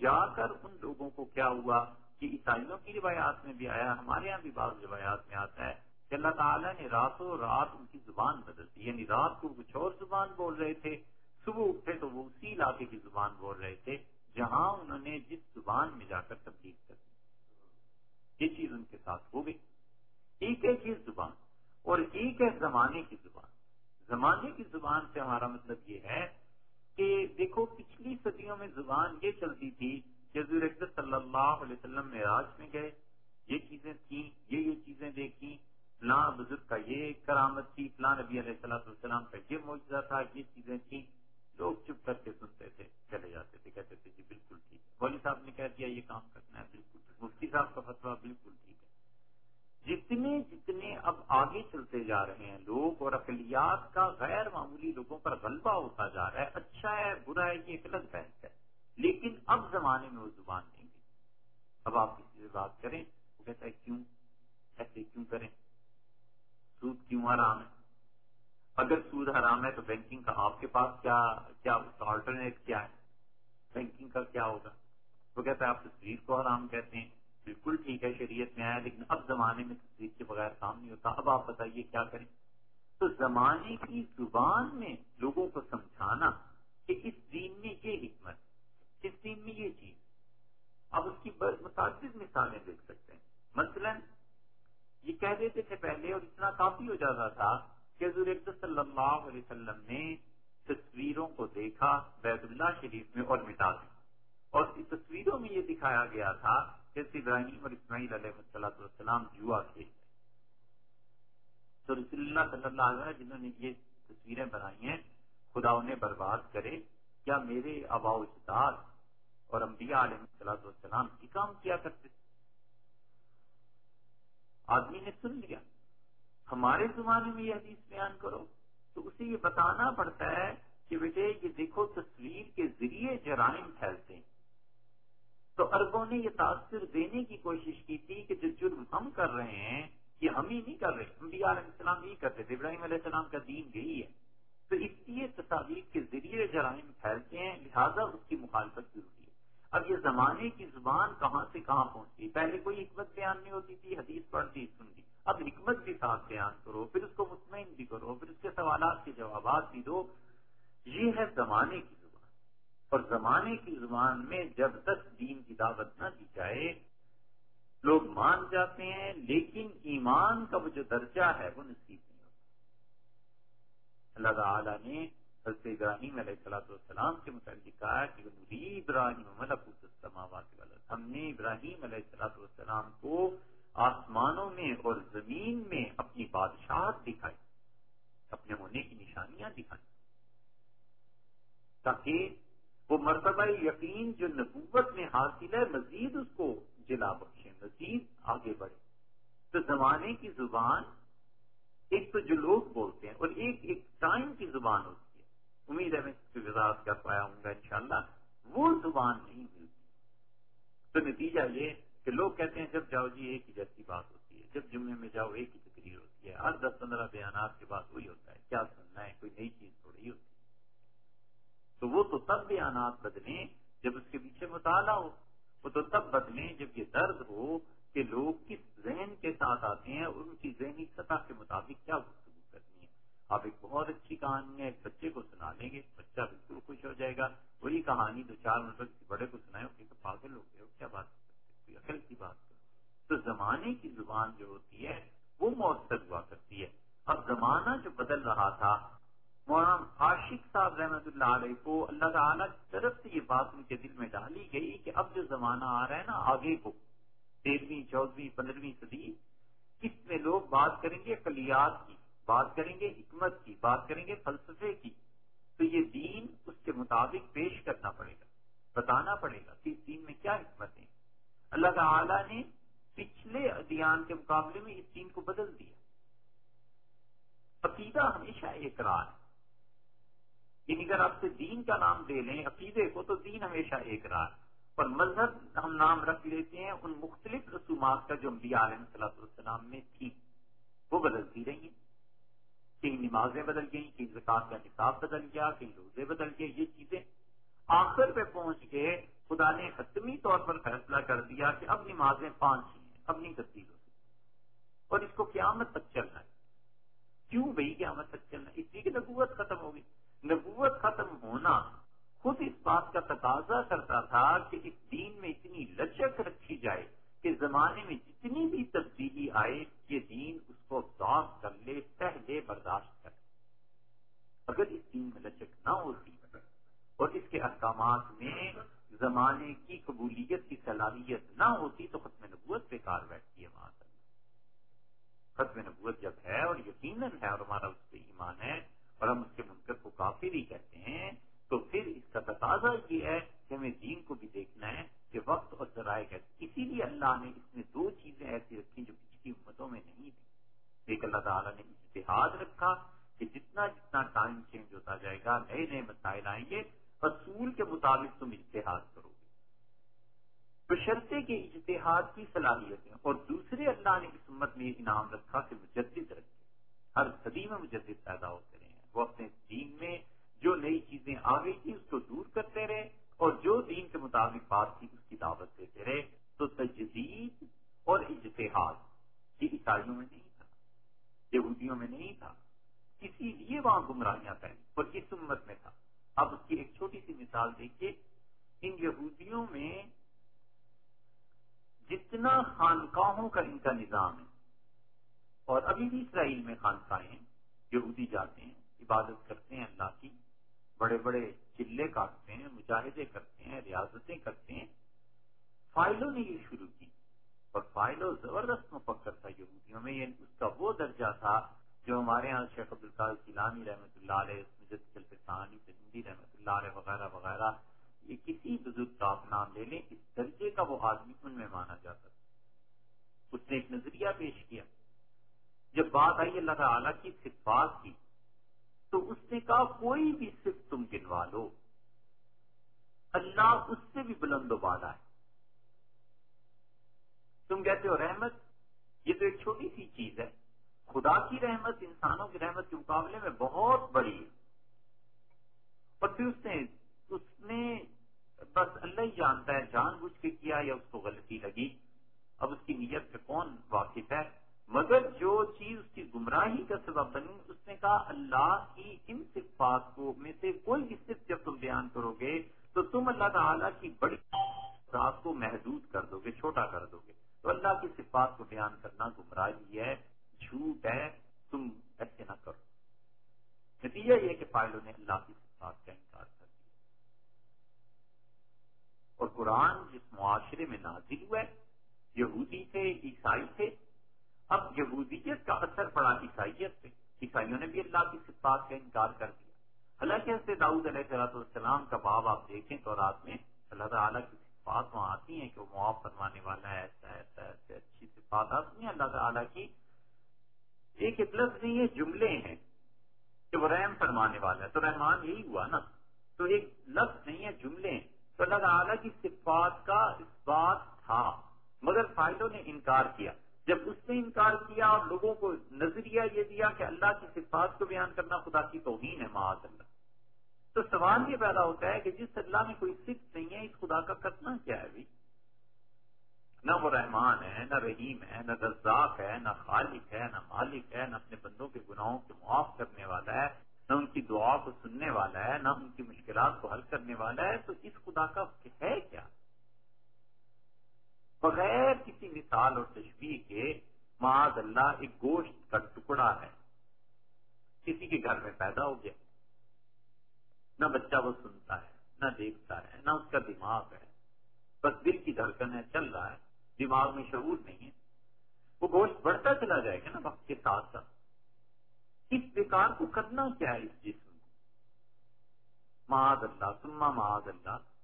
جا کر ان لوگوں کو کیا ہوا کہ عیسائیوں کی روایات میں بھی آیا، ہمارے یہاں بھی بعض روایات میں آتا ہے کہ اللہ تعالیٰ نے راتوں رات ان کی زبان بدل دی۔ یعنی رات کو کچھ اور زبان بول رہے تھے، صبح اٹھے تو وہ اسی علاقے کی زبان بول رہے تھے جہاں انہوں نے جس زبان میں جا کر تبدیل کر دی۔ یہ چیز ان کے ساتھ ہو گئی۔ ایک ہے چیز زبان اور ایک ہے زمانے کی زبان۔ زمانے کی زبان سے ہمارا مطلب یہ ہے کہ دیکھو پچھلی صدیوں میں زبان یہ چلتی تھی کہ حضور صلی اللہ علیہ وسلم میں راج میں گئے، یہ چیزیں تھیں، یہ یہ چیزیں دیکھی فلاں بزرگ کا یہ کرامت تھی، فلاں نبی علیہ السلام کا یہ معجزہ تھا، یہ چیزیں تھیں۔ لوگ چپ کر کے سنتے تھے، چلے جاتے تھے، کہتے تھے جی بالکل ٹھیک ہے۔ صاحب نے کہہ دیا یہ کام کرنا ہے، بالکل۔ مفتی صاحب کا فتوا بالکل ٹھیک ہے۔ جتنے جتنے اب آگے چلتے جا رہے ہیں لوگ اور اقلیات کا غیر معمولی لوگوں پر غلبہ ہوتا جا رہا ہے اچھا ہے، برا ہے، یہ ایک الگ بحث ہے۔ لیکن اب زمانے میں وہ زبان دیں گے اب آپ کسی سے بات کریں، وہ کہتا ہے، کیوں؟ ایسے کیوں کریں؟ سود کیوں حرام ہے؟ اگر سود حرام ہے تو بینکنگ کا آپ کے پاس کیا کیا آلٹرنیٹ کیا ہے؟ بینکنگ کا کیا ہوگا؟ وہ کہتا ہے، آپ تصویر کو حرام کہتے ہیں۔ بالکل ٹھیک ہے، شریعت میں آیا، لیکن اب زمانے میں تصدیق کے بغیر کام نہیں ہوتا۔ اب آپ بتائیے، کیا کریں؟ تو زمانے کی زبان میں لوگوں کو سمجھانا کہ اس دین میں یہ حکمت، اس دین میں یہ چیز۔ آپ اس کی متعدد مثالیں دیکھ سکتے ہیں۔ مثلا، یہ کہہ دیتے تھے پہلے، اور اتنا کافی ہو جاتا تھا کہ حضور صلی اللہ علیہ وسلم نے تصویروں کو دیکھا بیت اللہ شریف میں اور مٹا دی۔ اور تصویروں میں یہ دکھایا گیا تھا کہ ابراہیم اور اسماعیل علیہ والسلام جوا کھیل تو رسول اللہ صلی اللہ علیہ وسلم جنہوں نے یہ تصویریں بنائی ہیں، خدا انہیں برباد کرے۔ کیا میرے آبا اجداد اور انبیاء علیہ السلاۃ والسلام کی کام کیا کرتے؟ آدمی نے سن لیا۔ ہمارے زمانے میں یہ حدیث بیان کرو تو اسے یہ بتانا پڑتا ہے کہ بیٹے یہ دیکھو تصویر کے ذریعے جرائم پھیلتے ہیں۔ تو اربوں نے یہ تاثر دینے کی کوشش کی تھی کہ جو جرم ہم کر رہے ہیں، یہ ہم ہی نہیں کر رہے، انبیاء علیہ السلام نہیں کرتے تھے، ابراہیم علیہ السلام کا دین یہی ہے۔ تو اس لیے تصاویر کے ذریعے جرائم پھیلتے ہیں، لہذا اس کی مخالفت ضروری ہے۔ اب یہ زمانے کی زبان کہاں سے کہاں پہنچتی؟ پہلے کوئی حکمت بیان نہیں ہوتی تھی، حدیث پڑھتی، سنتی۔ اب حکمت بھی ساتھ بیان کرو، پھر اس کو مطمئن بھی کرو، پھر اس کے سوالات کے جوابات بھی دو۔ یہ ہے زمانے کی اور زمانے کی زبان میں جب تک دین کی دعوت نہ دی جائے، لوگ مان جاتے ہیں، لیکن ایمان کا وہ جو درجہ ہے، وہ نصیب نہیں ہوتا۔ اللہ تعالی نے حضرت ابراہیم علیہ السلاۃ والسلام کے متعلق کہا کہ ابراہیم والا ہم نے ابراہیم علیہ السلاۃ والسلام کو آسمانوں میں اور زمین میں اپنی بادشاہت دکھائی، اپنے ہونے کی نشانیاں دکھائی، تاکہ وہ مرتبہ یقین جو نبوت میں حاصل ہے، مزید اس کو جلا بخشے، مزید آگے بڑھے۔ تو زمانے کی زبان، ایک تو جو لوگ بولتے ہیں، اور ایک ایک ٹائم کی زبان ہوتی ہے۔ امید ہے میں وضاحت کر پایا ہوں گا انشاءاللہ۔ وہ زبان نہیں ملتی۔ تو نتیجہ یہ کہ لوگ کہتے ہیں، جب جاؤ جی ایک ہی جیسی بات ہوتی ہے۔ جب جمعے میں جاؤ، ایک ہی تقریر ہوتی ہے۔ ہر دس پندرہ بیانات کے بعد وہی ہوتا ہے۔ کیا سننا ہے؟ کوئی نئی چیز تھوڑی ہوتی۔ ہے تو وہ تو تب بیانات بدلیں جب اس کے پیچھے مطالعہ ہو۔ وہ تو تب بدلیں جب یہ درد ہو کہ لوگ کس ذہن کے ساتھ آتے ہیں اور ان کی ذہنی سطح کے مطابق کیا گفتگو کرنی ہے۔ آپ ایک بہت اچھی کہانی ہے، ایک بچے کو سنا لیں گے، بچہ بالکل خوش ہو جائے گا۔ وہی کہانی دو چار منٹ کسی بڑے کو سنائے کہ پاگل ہو گئے کیا بات کر سکتے کوئی عقل کی بات کر۔ تو زمانے کی زبان جو ہوتی ہے، وہ مؤثر ہوا کرتی ہے۔ اب زمانہ جو بدل رہا تھا مولانا عاشق صاحب رحمت اللہ علیہ کو اللہ تعالیٰ کی طرف سے یہ بات ان کے دل میں ڈالی گئی کہ اب جو زمانہ آ رہا ہے نا، آگے کو۔ تیرہویں، چودہویں، پندرہویں صدی اس میں لوگ بات کریں گے؟ کلیات کی۔ بات کریں گے حکمت کی، بات کریں گے فلسفے کی۔ تو یہ دین اس کے مطابق پیش کرنا پڑے گا، بتانا پڑے گا کہ اس دین میں کیا حکمت ہے۔ اللہ تعالیٰ نے پچھلے ادیان کے مقابلے میں اس دین کو بدل دیا۔ عقیدہ ہمیشہ ایک راہ ہے۔ یعنی اگر آپ سے دین کا نام دے لیں، عقیدے کو، تو دین ہمیشہ ایک راہ اور مذہب ہم نام رکھ لیتے ہیں ان مختلف رسومات کا جو انبیاء علیہ صلاح السلام میں تھی۔ وہ بدلتی رہی کہیں نمازیں بدل گئیں کہیں زکات کا حساب بدل گیا کہیں روزے بدل گئے، یہ چیزیں آخر پہ پہنچ کے خدا نے حتمی طور پر فیصلہ کر دیا کہ اب نمازیں پانچ ہی ہیں، اب نہیں تبدیل ہو سکتی۔ اور اس کو قیامت تک چلنا ہے۔ کیوں بھائی قیامت تک چلنا اس لیے کہ نبوت ختم ہو گئی۔ نبوت ختم ہونا خود اس بات کا تقاضا کرتا تھا کہ اس دین میں اتنی لچک رکھی جائے کہ زمانے میں جتنی بھی تبدیلی آئے، یہ دین اس کو داغ کر لے، پہلے برداشت کرے اگر اس دین میں لچک نہ ہوتی اور اس کے احکامات میں زمانے کی قبولیت کی صلاحیت نہ ہوتی، تو ختم نبوت بیکار بیٹھتی ہے وہاں ختم نبوت جب ہے اور یقیناً ہے اور ہمارا اس پہ ایمان ہے اور ہم اس کے منکر کو کافر ہی کہتے ہیں، تو پھر اس کا تقاضا یہ ہے کہ ہمیں دین کو بھی دیکھنا ہے کہ وقت اور ذرائع کہتے اسی لیے اللہ نے اس میں دو چیزیں ایسی رکھی جو پچھلی امتوں میں نہیں تھی ایک اللہ تعالیٰ نے اشتہاد رکھا کہ جتنا جتنا ٹائم چینج ہوتا جائے گا، نئے نئے مسائل آئیں گے، اصول کے مطابق تم اشتہاد کرو گے۔ تو شرطے کے اشتہاد کی صلاحیتیں، اور دوسرے اللہ نے اس امت میں انعام رکھا کہ مجدد رکھے۔ ہر صدی میں مجدد پیدا ہوتے رہے۔ وہ اپنے دین میں جو نئی چیزیں آ گئی تھی اس کو دور کرتے رہے اور جو دین کے مطابق بات تھی اس کی دعوت دیتے رہے، تو تجدید اور اجتہاد یہ عیسائیوں میں نہیں تھا، یہودیوں میں نہیں تھا۔ اسی لیے وہاں گمراہیاں پہنی اور اس امت میں تھا۔ اب اس کی ایک چھوٹی سی مثال دیکھیے، ان یہودیوں میں جتنا خانقاہوں کا ان کا نظام ہے، اور ابھی بھی اسرائیل میں خانقاہیں یہودی جاتے ہیں عبادت کرتے ہیں اللہ کی، بڑے بڑے چلے کاٹتے ہیں، مجاہدے کرتے ہیں، ریاضتیں کرتے ہیں۔ فائلوں نے یہ شروع کی۔ اور فائلوں زبردست مفکر تھا یہودیوں میں یہ اس کا وہ درجہ تھا جو ہمارے یہاں شیخ عبدالقال سیلانی رحمۃ اللہ علیہ مجد الفسانی سندی رحمۃ اللہ علیہ وغیرہ وغیرہ، یہ کسی بزرگ کا آپ نام لے لیں، اس درجے کا وہ آدمی ان میں مانا جاتا تھا۔ اس نے ایک نظریہ پیش کیا۔ جب بات آئی اللہ تعالی کی صفات کی۔ تو اس نے کہا، کوئی بھی صرف تم گنوا لو۔ اللہ اس سے بھی بلند و بالا ہے۔ تم کہتے ہو، رحمت؟ یہ تو ایک چھوٹی سی چیز ہے۔ خدا کی رحمت انسانوں کی رحمت کے مقابلے میں بہت بڑی ہے۔ اور پھر اس نے اس نے بس اللہ ہی جانتا ہے، جان بوجھ کے کیا یا اس کو غلطی لگی۔ اب اس کی نیت پہ کون واقف ہے؟ مگر جو چیز اس کی گمراہی کا سبب بنی، اس نے کہا، اللہ کی ان صفات کو میں سے کوئی بھی صرف جب تم بیان کرو گے، تو تم اللہ تعالیٰ کی بڑی ذات کو محدود کر دو گے، چھوٹا کر دو گے۔ تو اللہ کی صفات کو بیان کرنا گمراہی ہے، جھوٹ ہے، تم ایسے نہ کرو۔ نتیجہ یہ کہ پائلوں نے اللہ کی صفات کا انکار کر دیا۔ اور قرآن جس معاشرے میں نازل ہوا ہے، یہودی تھے، عیسائی تھے اب یہودیت کا اثر پڑا عیسائیت پہ۔ عیسائیوں نے بھی اللہ کی صفات کا انکار کر دیا۔ حالانکہ ایسے داؤد علیہ صلاح السلام کا باب آپ دیکھیں تو رات میں اللہ تعالیٰ کی صفات وہاں آتی ہیں کہ وہ معاف فرمانے والا ہے، ایسا ایسا ایسے اچھی صفات آتی ہیں اللہ تعالیٰ کی ایک لفظ نہیں ہے، جملے ہیں کہ وہ رحم فرمانے والا ہے۔ تو رحمان یہی ہوا نا۔ تو ایک لفظ نہیں ہے، جملے ہیں۔ تو اللہ تعالیٰ کی صفات کا اس بات تھا، مگر فائدوں نے انکار کیا۔ جب اس نے انکار کیا اور لوگوں کو نظریہ یہ دیا کہ اللہ کی صفات کو بیان کرنا خدا کی توہین ہے معاذ اللہ۔ تو سوال یہ پیدا ہوتا ہے کہ جس اللہ میں کوئی صفت نہیں ہے، اس خدا کا کرنا کیا ہے بھی؟ نہ وہ رحمان ہے، نہ رحیم ہے، نہ رزاق ہے، نہ خالق ہے، نہ مالک ہے، نہ اپنے بندوں کے گناہوں کو معاف کرنے والا ہے، نہ ان کی دعا کو سننے والا ہے، نہ ان کی مشکلات کو حل کرنے والا ہے۔ تو اس خدا کا ہے کیا؟ بغیر کسی مثال اور تشبیح کے معاذ اللہ ایک گوشت کا ٹکڑا ہے۔ کسی کے گھر میں پیدا ہو گیا۔ نہ بچہ وہ سنتا ہے، نہ دیکھتا ہے، نہ اس کا دماغ ہے۔ بس دل کی دھڑکن ہے، چل رہا ہے۔ دماغ میں شعور نہیں ہے۔ وہ گوشت بڑھتا چلا جائے گا نا وقت کے ساتھ ساتھ۔ اس بیکار کو کرنا کیا ہے اس جسم کو؟ معاذ اللہ سما معاذ اللہ۔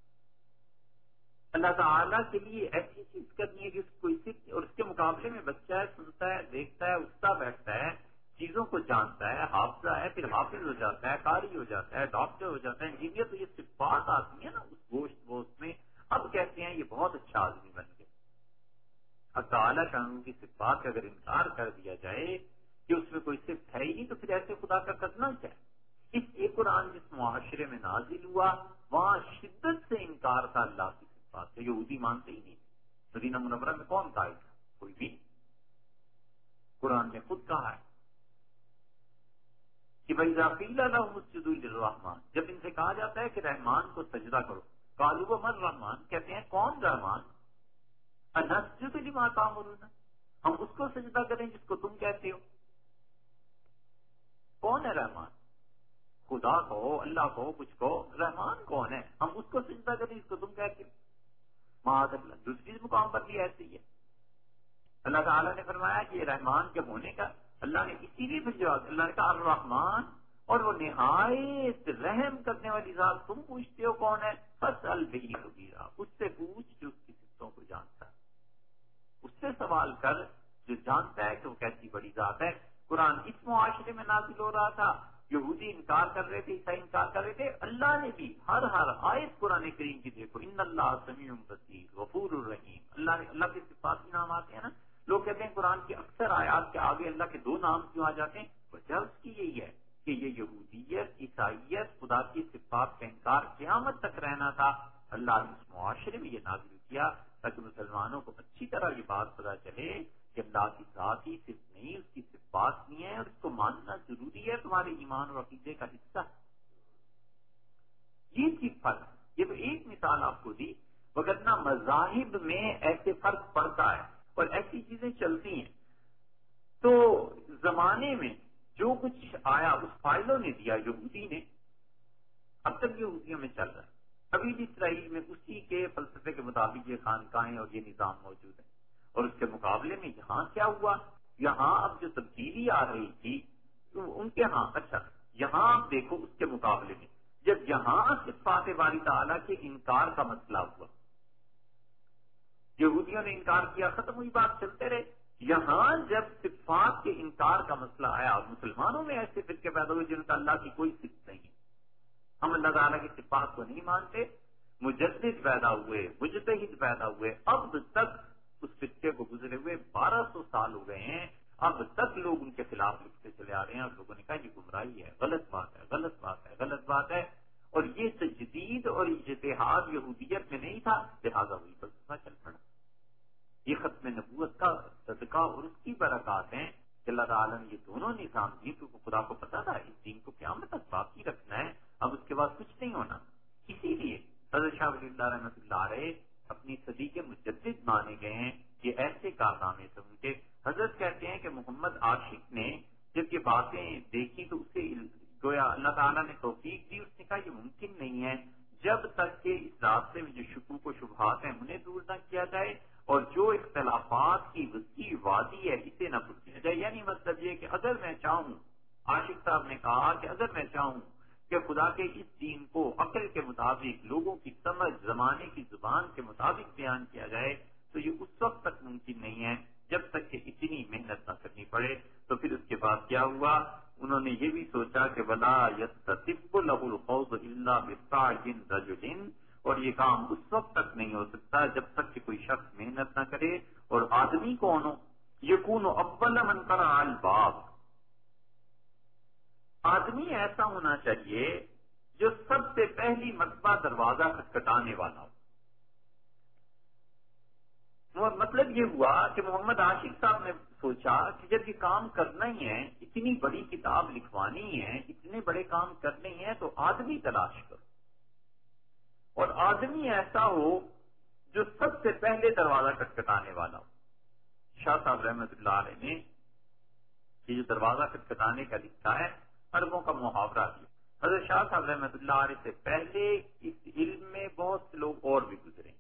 اللہ تعالیٰ کے لیے ایسی چیز کرنی ہے کہ اس کو اور اس کے مقابلے میں بچہ ہے، سنتا ہے، دیکھتا ہے، اٹھتا، بیٹھتا ہے، چیزوں کو جانتا ہے، حافظہ ہے، پھر حافظ ہو جاتا ہے کاری ہو جاتا ہے، ڈاکٹر ہو جاتا ہے، انجینئر، تو یہ صفات آدمی ہے نا اس گوشت گوشت میں۔ اب کہتے ہیں یہ بہت اچھا آدمی بن گیا۔ اب تعالیٰ قانون کی صفات کا اگر انکار کر دیا جائے کہ اس میں کوئی صفت ہے ہی نہیں، تو پھر ایسے خدا کا کرنا کیا ہے؟ اس لیے قرآن جس معاشرے میں نازل ہوا، وہاں شدت سے انکار تھا اللہ کی۔ بات ہے، یہودی مانتے ہی نہیں۔ مدینہ منورہ میں کون قائد تھا کوئی بھی۔ قرآن نے خود کہا ہے کہ بھائی ذاکیل مسجد الرحمان جب ان سے کہا جاتا ہے کہ رحمان کو سجدہ کرو کالو مر رحمان کہتے ہیں، کون رحمان؟ انسجد لما تعملون ہم اس کو سجدہ کریں جس کو تم کہتے ہو۔ کون ہے رحمان؟ خدا کو، اللہ کو، کچھ کو، رحمان کون ہے؟ ہم اس کو سجدہ کریں جس کو تم کہتے ہو۔ اللہ دوسری مقام پر بھی ایسے ہی ہے۔ اللہ تعالیٰ نے فرمایا کہ یہ رحمان کے ہونے کا اللہ نے اسی لیے پھر جواب اللہ نے کہا الرحمان اور وہ نہایت رحم کرنے والی ذات، تم پوچھتے ہو کون ہے؟ بس البیرا اس سے پوچھ جو اس کی سفتوں کو جانتا ہے۔ اس سے سوال کر جو جانتا ہے کہ وہ کیسی بڑی ذات ہے۔ قرآن اس معاشرے میں نازل ہو رہا تھا۔ یہودی انکار کر رہے تھے، عیسائی انکار کر رہے تھے۔ اللہ نے بھی ہر ہر آیت قرآن کریم کی دیکھو۔ ان اللہ سمیع بصیر، غفور الرحیم۔ اللہ نے اللہ کے صفاتی نام آتے ہیں نا۔ لوگ کہتے ہیں قرآن کی اکثر آیات کے آگے اللہ کے دو نام کیوں آ جاتے ہیں؟ وجہ اس کی یہی ہے کہ یہ یہودیت، عیسائیت، خدا کی صفات کا انکار قیامت تک رہنا تھا۔ اللہ نے اس معاشرے میں یہ نازل کیا تاکہ مسلمانوں کو اچھی طرح یہ بات پتا چلے۔ کہ اللہ کی ذات ہی صرف نہیں، اس کی صفات نہیں ہے اور اس کو ماننا ضروری ہے، تمہارے ایمان اور عقیدے کا حصہ۔ یہ چیز فرق۔ یہ تو ایک مثال آپ کو دی وغیرہ مذاہب میں ایسے فرق پڑتا ہے اور ایسی چیزیں چلتی ہیں۔ تو زمانے میں جو کچھ آیا، اس فائلوں نے دیا، یہودی نے۔ اب تک یہودیوں میں چل رہا ہے۔ ابھی بھی اسرائیل میں اسی کے فلسفے کے مطابق یہ خانقاہیں اور یہ نظام موجود ہے اور اس کے مقابلے میں یہاں کیا ہوا؟ یہاں اب جو تبدیلی آ رہی تھی ان کے ہاں اچھا یہاں آپ دیکھو اس کے مقابلے میں، جب یہاں صفات باری تعالیٰ کے انکار کا مسئلہ ہوا، یہودیوں نے انکار کیا، ختم ہوئی بات، چلتے رہے۔ یہاں جب صفات کے انکار کا مسئلہ آیا مسلمانوں میں ایسے فرقے پیدا ہوئے جن کا اللہ کی کوئی صفت نہیں ہم اللہ تعالیٰ کی صفات کو نہیں مانتے، مجدد پیدا ہوئے، مجتہد پیدا ہوئے اب تک اس فرقے کو گزرے ہوئے بارہ سو سال ہو گئے ہیں، اب تک لوگ ان کے خلاف لکھتے چلے آ رہے ہیں اور لوگوں نے کہا یہ گمراہی ہے، غلط بات ہے، غلط بات ہے، غلط بات ہے۔ اور یہ تجدید اور اجتہاد یہودیت میں نہیں تھا، لہٰذا وہی فلسفہ چل پڑا۔ یہ ختم نبوت کا صدقہ اور اس کی برکات ہیں کہ اللہ تعالیٰ نے یہ دونوں نظام دی تو خدا کو پتا تھا اس دین کو قیامت تک باقی رکھنا ہے، اب اس کے بعد کچھ نہیں ہونا۔ اسی لیے حضرت شاہ ولی اللہ رحمۃ اللہ رہے اپنی صدی کے مجدد مانے گئے ہیں یہ ایسے کارنامے تھے۔ ان کے حضرت کہتے ہیں کہ محمد عاشق نے جب یہ باتیں دیکھی تو اسے گویا اللہ تعالیٰ نے توفیق دی، اس نے کہا یہ ممکن نہیں ہے۔ جب تک کہ اس راستے میں جو شکوک و شبہات ہیں انہیں دور نہ کیا جائے اور جو اختلافات کی وسیع وادی ہے اسے نہ پھر کیا جائے۔ یعنی مطلب یہ کہ اگر میں چاہوں، عاشق صاحب نے کہا کہ اگر میں چاہوں کہ خدا کے اس دین کو عقل کے مطابق، لوگوں کی سمجھ، زمانے کی زبان کے مطابق بیان کیا جائے، تو یہ اس وقت تک ممکن نہیں ہے جب تک کہ اتنی محنت نہ کرنی پڑے۔ تو پھر اس کے بعد کیا ہوا؟ انہوں نے یہ بھی سوچا کہ بلا یب الخوض اللہ رجل اور یہ کام اس وقت تک نہیں ہو سکتا جب تک کہ کوئی شخص محنت نہ کرے۔ اور آدمی کون ہو؟ یہ کون اول من کر الباب۔ آدمی ایسا ہونا چاہیے جو سب سے پہلی مرتبہ دروازہ کٹانے والا ہو۔ مطلب یہ ہوا کہ محمد عاشق صاحب نے سوچا کہ جب یہ کام کرنا ہی ہے، اتنی بڑی کتاب لکھوانی ہے، اتنے بڑے کام کرنے ہیں تو آدمی تلاش کرو۔ اور آدمی ایسا ہو جو سب سے پہلے دروازہ کٹکھٹانے والا ہو۔ شاہ صاحب رحمت اللہ علیہ نے یہ جو دروازہ کٹکھٹانے کا لکھا ہے اربوں کا محاورہ دیا حضرت شاہ صاحب رحمت اللہ علیہ سے پہلے اس علم میں بہت سے لوگ اور بھی گزرے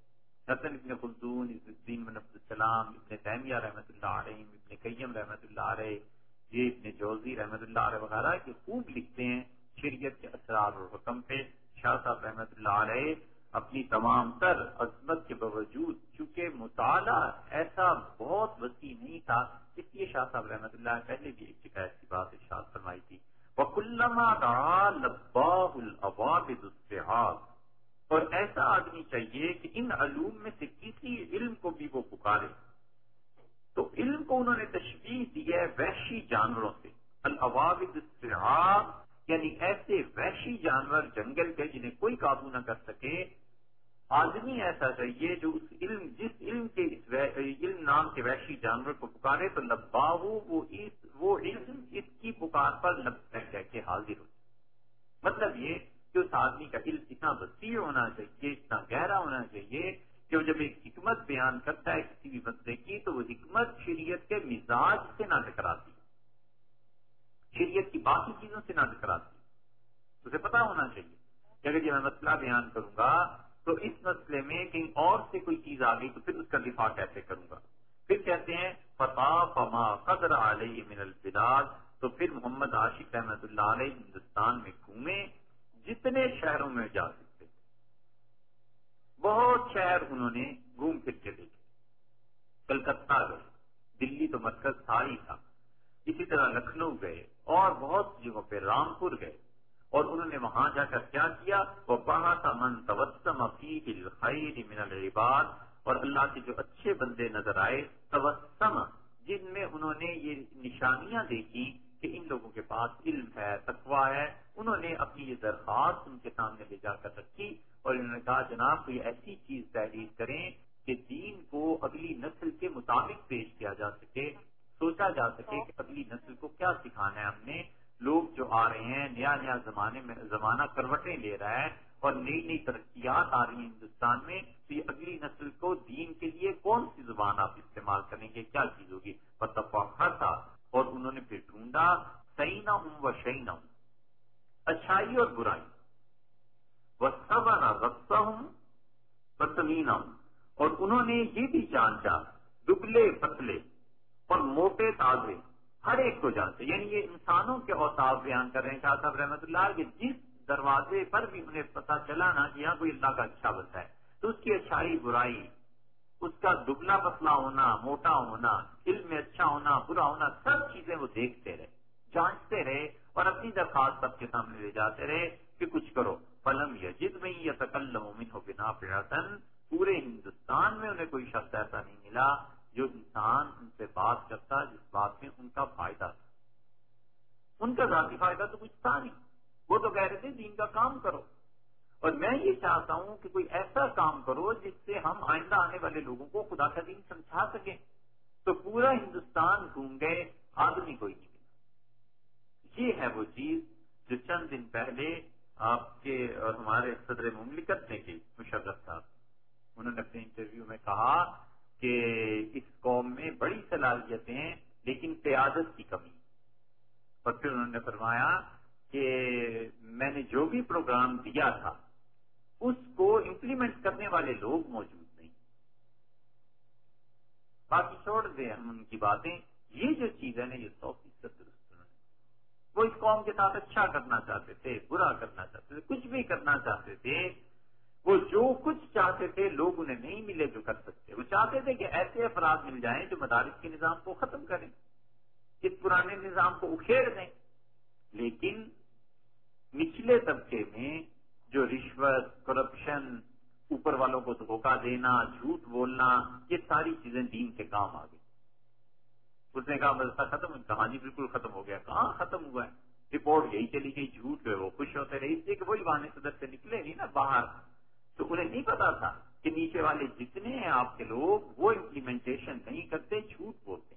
حسن ابن خلدون الدین من عبد السلام، ابن تیمیہ رحمۃ اللہ علیہ، ابن قیم رحمۃ اللہ علیہ، یہ ابن جوزی رحمۃ اللہ علیہ وغیرہ کے خوب لکھتے ہیں شریعت کے اسرار اور حکم پہ۔ شاہ صاحب رحمۃ اللہ علیہ اپنی تمام تر عظمت کے باوجود چونکہ مطالعہ ایسا بہت وسیع نہیں تھا، اس لیے شاہ صاحب رحمۃ اللہ پہلے بھی ایک جگہ ایسی بات ارشاد فرمائی تھی۔ وکلما دعا لباہ العوابد اور ایسا آدمی چاہیے کہ ان علوم میں سے کسی علم کو بھی وہ پکارے۔ تو علم کو انہوں نے تشریح دی ہے وحشی جانوروں سے۔ الوابد یعنی ایسے وحشی جانور جنگل کے جنہیں کوئی قابو نہ کر سکے۔ آدمی ایسا چاہیے جو اس علم، جس علم کے اس علم نام کے وحشی جانور کو پکارے تو لباہ وہ اس، وہ علم اس کی پکار پر لب کے حاضر ہو مطلب یہ کہ اس آدمی کا علم اتنا وسیع ہونا چاہیے، اتنا گہرا ہونا چاہیے کہ وہ جب ایک حکمت بیان کرتا ہے کسی بھی بندے کی، تو وہ حکمت شریعت کے مزاج سے نہ ٹکراتی شریعت کی باقی چیزوں سے نہ ٹکراتی اسے پتا ہونا چاہیے کہ اگر یہ میں مسئلہ بیان کروں گا، تو اس مسئلے میں کہیں اور سے کوئی چیز آ گئی تو پھر اس کا دفاع کیسے کروں گا؟ پھر کہتے ہیں فتح فما قدر علیہ من الفلاد تو پھر محمد عاشق احمد اللہ علیہ ہندوستان میں گھومے، جتنے شہروں میں جا سکتے۔ بہت شہر انہوں نے گھوم پھر کے دیکھے۔ کلکتہ گئے، دلی تو مرکز تھا ہی تھا۔ اسی طرح لکھنؤ گئے اور بہت جگہوں پہ رامپور گئے۔ اور انہوں نے وہاں جا کر کیا کیا؟ وہ بہا تھا من تبسم من العباد۔ اور اللہ کے جو اچھے بندے نظر آئے تبسم جن میں انہوں نے یہ نشانیاں دیکھی کہ ان لوگوں کے پاس علم ہے تقوا ہے، انہوں نے اپنی یہ درخواست ان کے سامنے لے جا کر رکھی اور انہوں نے کہا، جناب، کوئی ایسی چیز تحریر کریں کہ دین کو اگلی نسل کے مطابق پیش کیا جا سکے، سوچا جا سکے کہ اگلی نسل کو کیا سکھانا ہے ہم نے۔ لوگ جو آ رہے ہیں، نیا نیا زمانے میں، زمانہ کروٹیں لے رہا ہے اور نئی نئی ترقیات آ رہی ہیں ہندوستان میں، تو یہ اگلی نسل کو دین کے لیے کون سی زبان آپ استعمال کریں گے؟ کیا چیز ہوگی؟ تھا اور انہوں نے پھر ڈھونڈا صحیح نہ ہوں و شہی نہ ہوں اچھائی اور برائی۔ وہ سب ہوں بدتمین ہوں اور انہوں نے یہ بھی جانچا دبلے پتلے اور موٹے تازے، ہر ایک کو جانتے یعنی یہ انسانوں کے اوتاف بیان کر رہے ہیں، شاہ صاحب رحمت اللہ، کہ جس دروازے پر بھی انہیں پتا چلا نا کہ یہاں کوئی اللہ کا اچھا بنتا ہے، تو اس کی اچھائی، برائی اس کا دبلا پتلا ہونا، موٹا ہونا، علم میں اچھا ہونا، برا ہونا، سب چیزیں وہ دیکھتے رہے، جانچتے رہے اور اپنی درخواست سب کے سامنے لے جاتے رہے کہ کچھ کرو۔ پلم یا جد میں یا تکل مومن ہو بنا پھرتن پورے ہندوستان میں انہیں کوئی شخص ایسا نہیں ملا جو انسان ان سے بات کرتا، جس بات میں ان کا فائدہ تھا۔ ان کا ذاتی فائدہ تو کچھ تھا نہیں۔ وہ تو کہہ رہے تھے، دین کا کام کرو۔ اور میں یہ چاہتا ہوں کہ کوئی ایسا کام کرو جس سے ہم آئندہ آنے والے لوگوں کو خدا کا دین سمجھا سکیں۔ تو پورا ہندوستان گھوم گئے آدمی کوئی نہیں ملا یہ ہے وہ چیز جو چند دن پہلے آپ کے اور ہمارے صدر مملکت نے کی، مشرف صاحب۔ انہوں نے اپنے انٹرویو میں کہا کہ اس قوم میں بڑی صلاحیتیں ہیں، لیکن قیادت کی کمی۔ اور پھر انہوں نے فرمایا کہ میں نے جو بھی پروگرام دیا تھا اس کو امپلیمنٹ کرنے والے لوگ موجود نہیں۔ باقی چھوڑ دیں ہم ان کی باتیں۔ یہ جو چیز ہے نا، یہ سو فیصد درست وہ اس قوم کے ساتھ اچھا کرنا چاہتے تھے، برا کرنا چاہتے تھے، کچھ بھی کرنا چاہتے تھے، وہ جو کچھ چاہتے تھے لوگ انہیں نہیں ملے جو کر سکتے۔ وہ چاہتے تھے کہ ایسے افراد مل جائیں جو مدارس کے نظام کو ختم کریں، اس پرانے نظام کو اکھیڑ دیں۔ لیکن نچلے طبقے میں جو رشوت کرپشن اوپر والوں کو دھوکہ دینا، جھوٹ بولنا، یہ ساری چیزیں دین کے کام آ گئی اس نے کہا، مدرسہ ختم کہاں جی بالکل ختم ہو گیا۔ کہاں ختم ہوا ہے؟ رپورٹ یہی چلی گئی، جھوٹ وہ خوش ہوتے رہے۔ اس لیے کہ وہی وانے صدر سے نکلے نہیں نا باہر۔ تو انہیں نہیں پتا تھا کہ نیچے والے جتنے ہیں آپ کے لوگ، وہ امپلیمنٹیشن نہیں کرتے، جھوٹ بولتے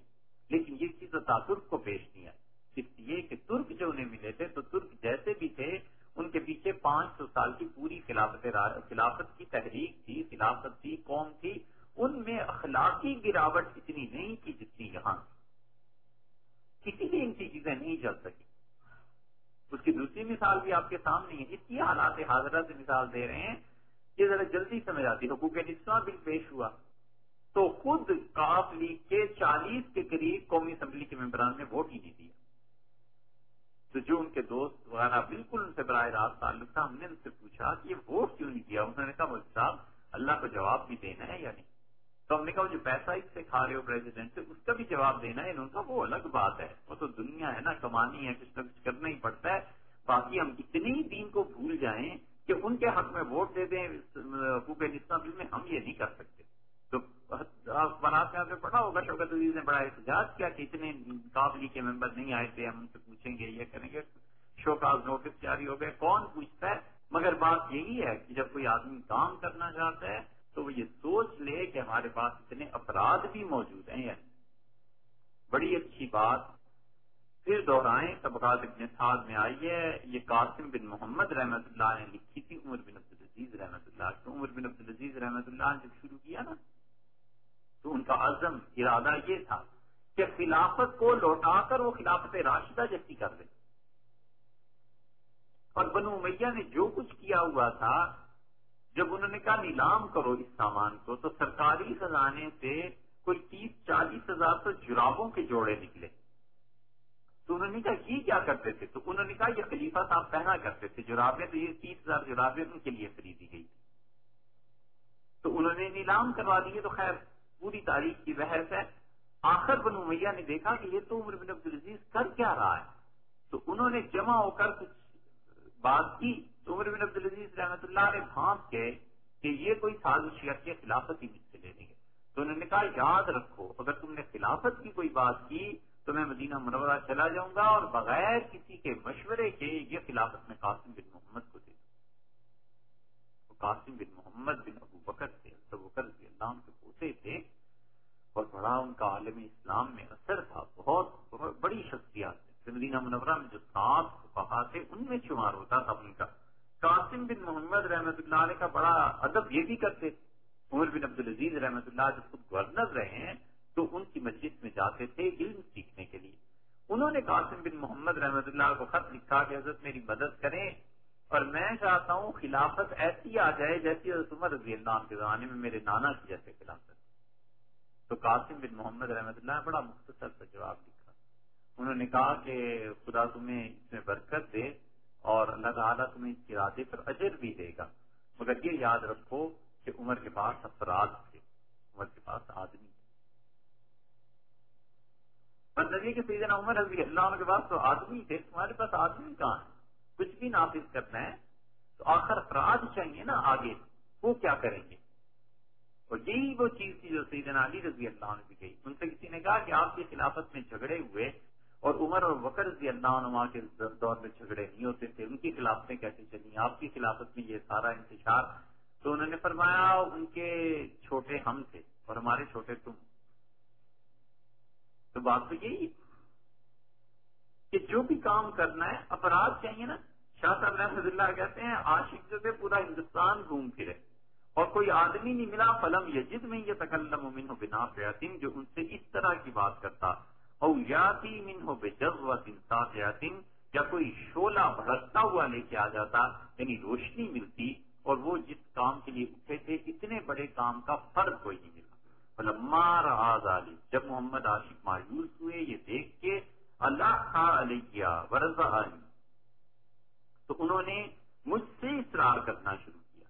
لیکن یہ چیز تاثر کو پیش نہیں آئی۔ صرف یہ کہ ترک جو انہیں ملے تھے، تو ترک جیسے بھی تھے ان کے پیچھے پانچ سو سال کی پوری خلافت خلافت کی تحریک تھی، خلافت تھی، قوم تھی، ان میں اخلاقی گراوٹ اتنی نہیں تھی جتنی یہاں کسی بھی ان کی چیزیں نہیں چل سکی اس کی دوسری مثال بھی آپ کے سامنے ہے۔ اتنی حالات حاضرہ سے مثال دے رہے ہیں۔ یہ ذرا جلدی سمجھ آتی حقوق نسواں بل پیش ہوا۔ تو خود کاف لیگ کے چالیس کے قریب قومی اسمبلی کے ممبران نے ووٹ ہی نہیں دیا۔ تو جو ان کے دوست وغیرہ بالکل ان سے براہ راست تعلق تھا، ہم نے ان سے پوچھا کہ یہ ووٹ کیوں نہیں دیا انہوں نے کہا صاحب، اللہ کو جواب بھی دینا ہے یا نہیں؟ تو ہم نے کہا جو پیسہ اس سے کھا رہے ہو پریزیڈنٹ سے، اس کا بھی جواب دینا ہے انہوں کا، وہ الگ بات ہے۔ وہ تو دنیا ہے نا، کمانی ہے، کچھ نہ کچھ کرنا ہی پڑتا ہے۔ باقی ہم اتنی دین کو بھول جائیں کہ ان کے حق میں ووٹ دے دیں، حقوق بل میں ہم یہ نہیں کر سکتے۔ تو بنات میں آپ نے پڑھا ہوگا شوکت عزیز نے بڑا احتجاج کیا کہ اتنے قابلی کے ممبر نہیں آئے تھے، ہم ان سے پوچھیں گے، یہ کریں گے۔ شوکاز نوٹس جاری ہو گئے، کون پوچھتا ہے؟ مگر بات یہی ہے کہ جب کوئی آدمی کام کرنا چاہتا ہے تو وہ یہ سوچ لے کہ ہمارے پاس اتنے اپرادھ بھی موجود ہیں۔ یعنی بڑی اچھی بات۔ پھر دوہرائیں طبقات ابن سعد میں آئی ہے، یہ قاسم بن محمد رحمت اللہ نے لکھی تھی، عمر بن عبدالعزیز رحمت اللہ۔ عمر بن عبدالعزیز رحمت اللہ نے جب شروع کیا نا؟ تو ان کا عزم ارادہ یہ تھا کہ خلافت کو لوٹا کر وہ خلافت راشدہ جیسی کر دیں۔ اور بنو میاں نے جو کچھ کیا ہوا تھا، جب انہوں نے کہا نیلام کرو اس سامان کو، تو سرکاری خزانے سے کوئی تیس، چالیس ہزار تو جرابوں کے جوڑے نکلے۔ تو انہوں نے کہا، یہ کیا کرتے تھے؟ تو انہوں نے کہا، یہ خلیفہ صاحب پہنا کرتے تھے جرابیں، تو یہ تیس ہزار جرابیں ان کے لیے خریدی گئی۔ تو انہوں نے نیلام کروا دیے تو خیر پوری تاریخ کی بحث ہے۔ آخر بنو میاں نے دیکھا کہ یہ تو عمر بن عبدالعزیز کر کیا رہا ہے۔ تو انہوں نے جمع ہو کر کچھ بات کی۔ تو عمر بن عبدالعزیز رحمت اللہ نے بھانپ کے کہ یہ کوئی سازش کے خلافت ہی مجھ سے لے لیں گے تو انہوں نے کہا، یاد رکھو، اگر تم نے خلافت کی کوئی بات کی تو میں مدینہ منورہ چلا جاؤں گا اور بغیر کسی کے مشورے کے یہ خلافت میں قاسم بن محمد کو دے قاسم بن محمد بن ابو بکر تھے ابو بکر رضی اللہ کے پوتے تھے اور بڑا ان کا عالم اسلام میں اثر تھا بہت, بہت بڑی شخصیات تھے۔ مدینہ منورہ میں جو سات کہا تھے ان میں شمار ہوتا تھا ان کا۔ قاسم بن محمد رحمت اللہ علیہ کا بڑا ادب یہ بھی کرتے۔ عمر بن عبد العزیز رحمت اللہ جو خود گورنر رہے ہیں تو ان کی مجلس میں جاتے تھے علم سیکھنے کے لیے۔ انہوں نے قاسم بن محمد رحمت اللہ کو خط لکھا کہ حضرت میری مدد کریں۔ اور میں چاہتا ہوں خلافت ایسی آ جائے جیسی عمر رضی اللہ عنہ کے زمانے میں میرے نانا کی جیسے خلافت۔ تو قاسم بن محمد رحمت اللہ نے بڑا مختصر سا جواب لکھا۔ انہوں نے کہا کہ خدا تمہیں اس میں برکت دے اور اللہ تعالیٰ تمہیں اس ارادے پر اجر بھی دے گا۔ مگر یہ یاد رکھو کہ عمر کے پاس افراد تھے۔ عمر کے پاس آدمی۔ تھے پر نبی کے سیدنا عمر رضی اللہ عنہ کے پاس تو آدمی تھے۔ تمہارے پاس آدمی کہاں ہے کچھ بھی نافذ کرنا ہے تو آخر افراد چاہیے نا آگے، وہ کیا کریں گے؟ اور یہی وہ چیز تھی جو سیدنا علی رضی اللہ عنہ بھی گئی ان سے کسی نے کہا کہ آپ کی خلافت میں جھگڑے ہوئے اور عمر اور وکر رضی اللہ عنہ کے دور میں جھگڑے نہیں ہوتے تھے، ان کی خلافتیں کیسے چلی؟ آپ کی خلافت میں یہ سارا انتشار۔ تو انہوں نے فرمایا، ان کے چھوٹے ہم تھے اور ہمارے چھوٹے تم۔ تو بات تو یہی کہ جو بھی کام کرنا ہے اپرادھ چاہیے نا، شاہ صاحب رحمد اللہ کہتے ہیں، عاشق جو تھے، پورا ہندوستان گھوم پھرے۔ اور کوئی آدمی نہیں ملا، فلم یجد میں یہ تکلم من ہو بنا فیاتین جو ان سے اس طرح کی بات کرتا، او یاتی من ہو بے جذبات انصافیاتین یا کوئی شولہ بھڑکتا ہوا لے کے آ جاتا یعنی روشنی ملتی، اور وہ جس کام کے لیے اٹھے تھے، اتنے بڑے کام کا فرق کوئی نہیں ملا۔ فلما علی جب محمد عاشق مایوس ہوئے، یہ دیکھ کے اللہ علیہ ورزہ تو انہوں نے مجھ سے اصرار کرنا شروع کیا۔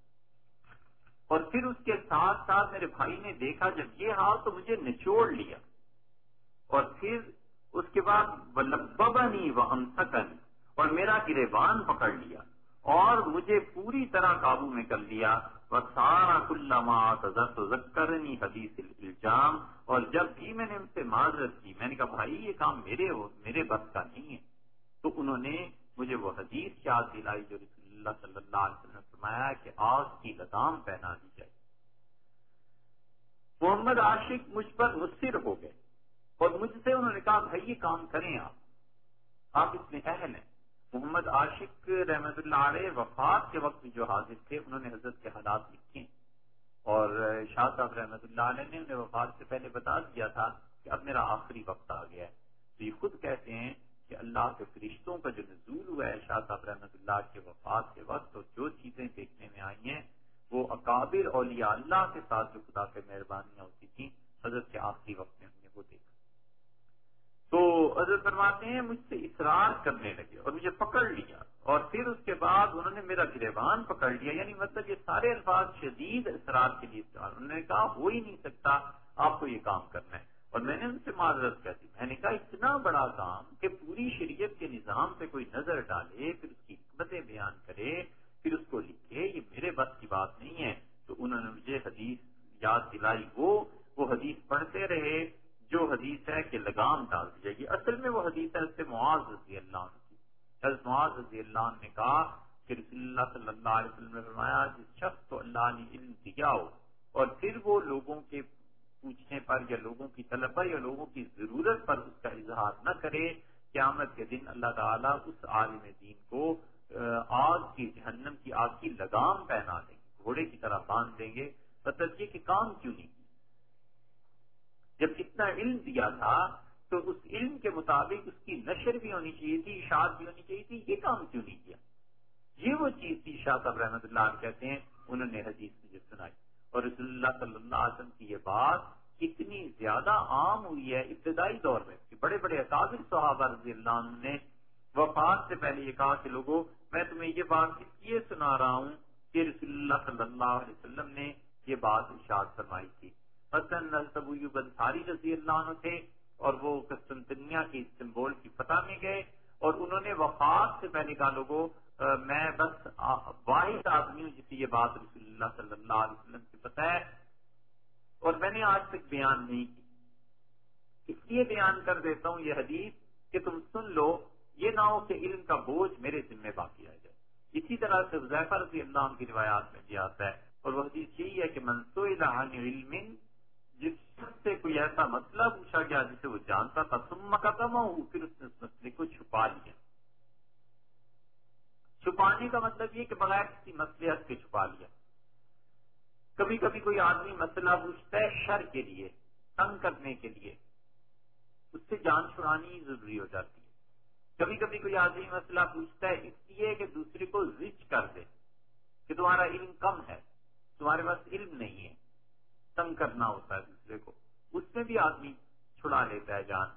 اور پھر اس کے ساتھ ساتھ میرے بھائی نے دیکھا، جب یہ حال تو مجھے نچوڑ لیا۔ اور پھر اس کے بعد لبنی و امسکنی اور میرا گریبان پکڑ لیا اور مجھے پوری طرح قابو میں کر لیا۔ وہ سارا کرنی حدیث الجام اور جب بھی میں نے ان سے معذرت کی، میں نے کہا، بھائی، یہ کام میرے ہو، میرے بس کا نہیں ہے۔ تو انہوں نے مجھے وہ حدیث یاد دلائی جو رسول اللہ صلی اللہ علیہ وسلم نے فرمایا کہ آگ کی لگام پہنا دی جائے۔ محمد عاشق مجھ پر مصر ہو گئے اور مجھ سے انہوں نے کہا، بھائی، یہ کام کریں آپ آپ اس میں اہل ہیں۔ محمد عاشق رحمت اللہ علیہ وفات کے وقت جو حاضر تھے، انہوں نے حضرت کے حالات لکھے۔ اور شاہ صاحب رحمت اللہ علیہ نے انہیں وفات سے پہلے بتا دیا تھا کہ اب میرا آخری وقت آ گیا ہے۔ تو یہ خود کہتے ہیں کہ اللہ کے فرشتوں کا جو نزول ہوا ہے، شاہ صاحب رحمت اللہ کے وفات کے وقت اور جو چیزیں دیکھنے میں آئی ہیں، وہ اکابر اولیاء اللہ کے ساتھ جو خدا کے مہربانیاں ہوتی تھیں، حضرت کے آخری وقت میں ہم نے وہ دیکھا۔ تو حضرت فرماتے ہیں، مجھ سے اصرار کرنے لگے اور مجھے پکڑ لیا اور پھر اس کے بعد انہوں نے میرا گریبان پکڑ لیا۔ یعنی مطلب یہ سارے الفاظ شدید اثرات کے لیے استعمال انہوں نے کہا، ہو ہی نہیں سکتا آپ کو یہ کام کرنا ہے۔ اور میں نے ان سے معذرت کر دی۔ میں نے کہا، اتنا بڑا کام کہ پوری شریعت کے نظام پہ کوئی نظر ڈالے، پھر اس کی حکمتیں بیان کرے، پھر اس کو لکھے، یہ میرے بس کی بات نہیں ہے۔ تو انہوں نے مجھے حدیث یاد دلائی۔ وہ وہ حدیث پڑھتے رہے۔ جو حدیث ہے کہ لگام ڈال دی جائے گی۔ اصل میں وہ حدیث ہے حضرت معاذ رضی اللہ عنہ کی۔ حضرت معاذ رضی اللہ عنہ نے کہا کہ رسول اللہ صلی اللہ علیہ وسلم نے فرمایا، جس شخص کو اللہ نے علم دیا ہو اور پھر وہ لوگوں کے پوچھنے پر یا لوگوں کی طلب پر یا لوگوں کی ضرورت پر اس کا اظہار نہ کرے، قیامت کے دن اللہ تعالیٰ اس عالم دین کو آگ کی، جہنم کی آگ کی لگام پہنا دیں گے، گھوڑے کی طرح باندھ دیں گے۔ مطلب یہ کہ کام کیوں نہیں؟ جب اتنا علم دیا تھا تو اس علم کے مطابق اس کی نشر بھی ہونی چاہیے تھی، اشاعت بھی ہونی چاہیے تھی، یہ کام کیوں نہیں کیا؟ یہ وہ چیز تھی، شاہ صاحب رحمت اللہ کہتے ہیں، انہوں نے حدیث مجھے سنائی۔ اور رسول اللہ صلی اللہ علیہ وسلم کی یہ بات کتنی زیادہ عام ہوئی ہے ابتدائی دور میں، کہ بڑے بڑے اکابر صحابہ رضی اللہ عنہ نے وفات سے پہلے یہ کہا کہ لوگوں، میں تمہیں یہ بات اس لیے سنا رہا ہوں کہ رسول اللہ صلی اللہ علیہ وسلم نے یہ بات ارشاد فرمائی تھی۔ حسن انصاری رضی اللہ عنہ تھے اور وہ قسطنطنیہ کی سمبول کی فتح میں گئے اور انہوں نے وفات سے پہلے کہا لوگوں میں بس واحد آدمی ہوں جسے یہ بات رسول اللہ صلی اللہ علیہ وسلم سے پتہ ہے۔ اور میں نے آج تک بیان نہیں کی۔ اس لیے بیان کر دیتا ہوں یہ حدیث کہ تم سن لو، یہ نہ ہو کہ علم کا بوجھ میرے ذمہ باقی رہ جائے۔ اسی طرح سے ضیفہ رضی اللہ عنہ کی روایات میں بھی آتا ہے اور وہ حدیث یہی ہے کہ منسو علم جس سے کوئی ایسا مسئلہ پوچھا گیا جسے وہ جانتا تھا تم مقدم ہوں پھر اس نے اس مسئلے کو چھپا لیا۔ چھپانے کا مطلب یہ کہ بغیر کسی مسئلے کے چھپا لیا۔ کبھی کبھی کوئی آدمی مسئلہ پوچھتا ہے شر کے لیے، تنگ کرنے کے لیے۔ اس سے جان چھڑانی ضروری ہو جاتی ہے۔ کبھی کبھی کوئی آدمی مسئلہ پوچھتا ہے، اس لیے کہ دوسرے کو زچ کر دے کہ تمہارا علم کم ہے، تمہارے پاس علم نہیں ہے۔ تنگ کرنا ہوتا ہے۔ دوسرے کو۔ اس میں بھی آدمی چھڑا لیتا ہے جان۔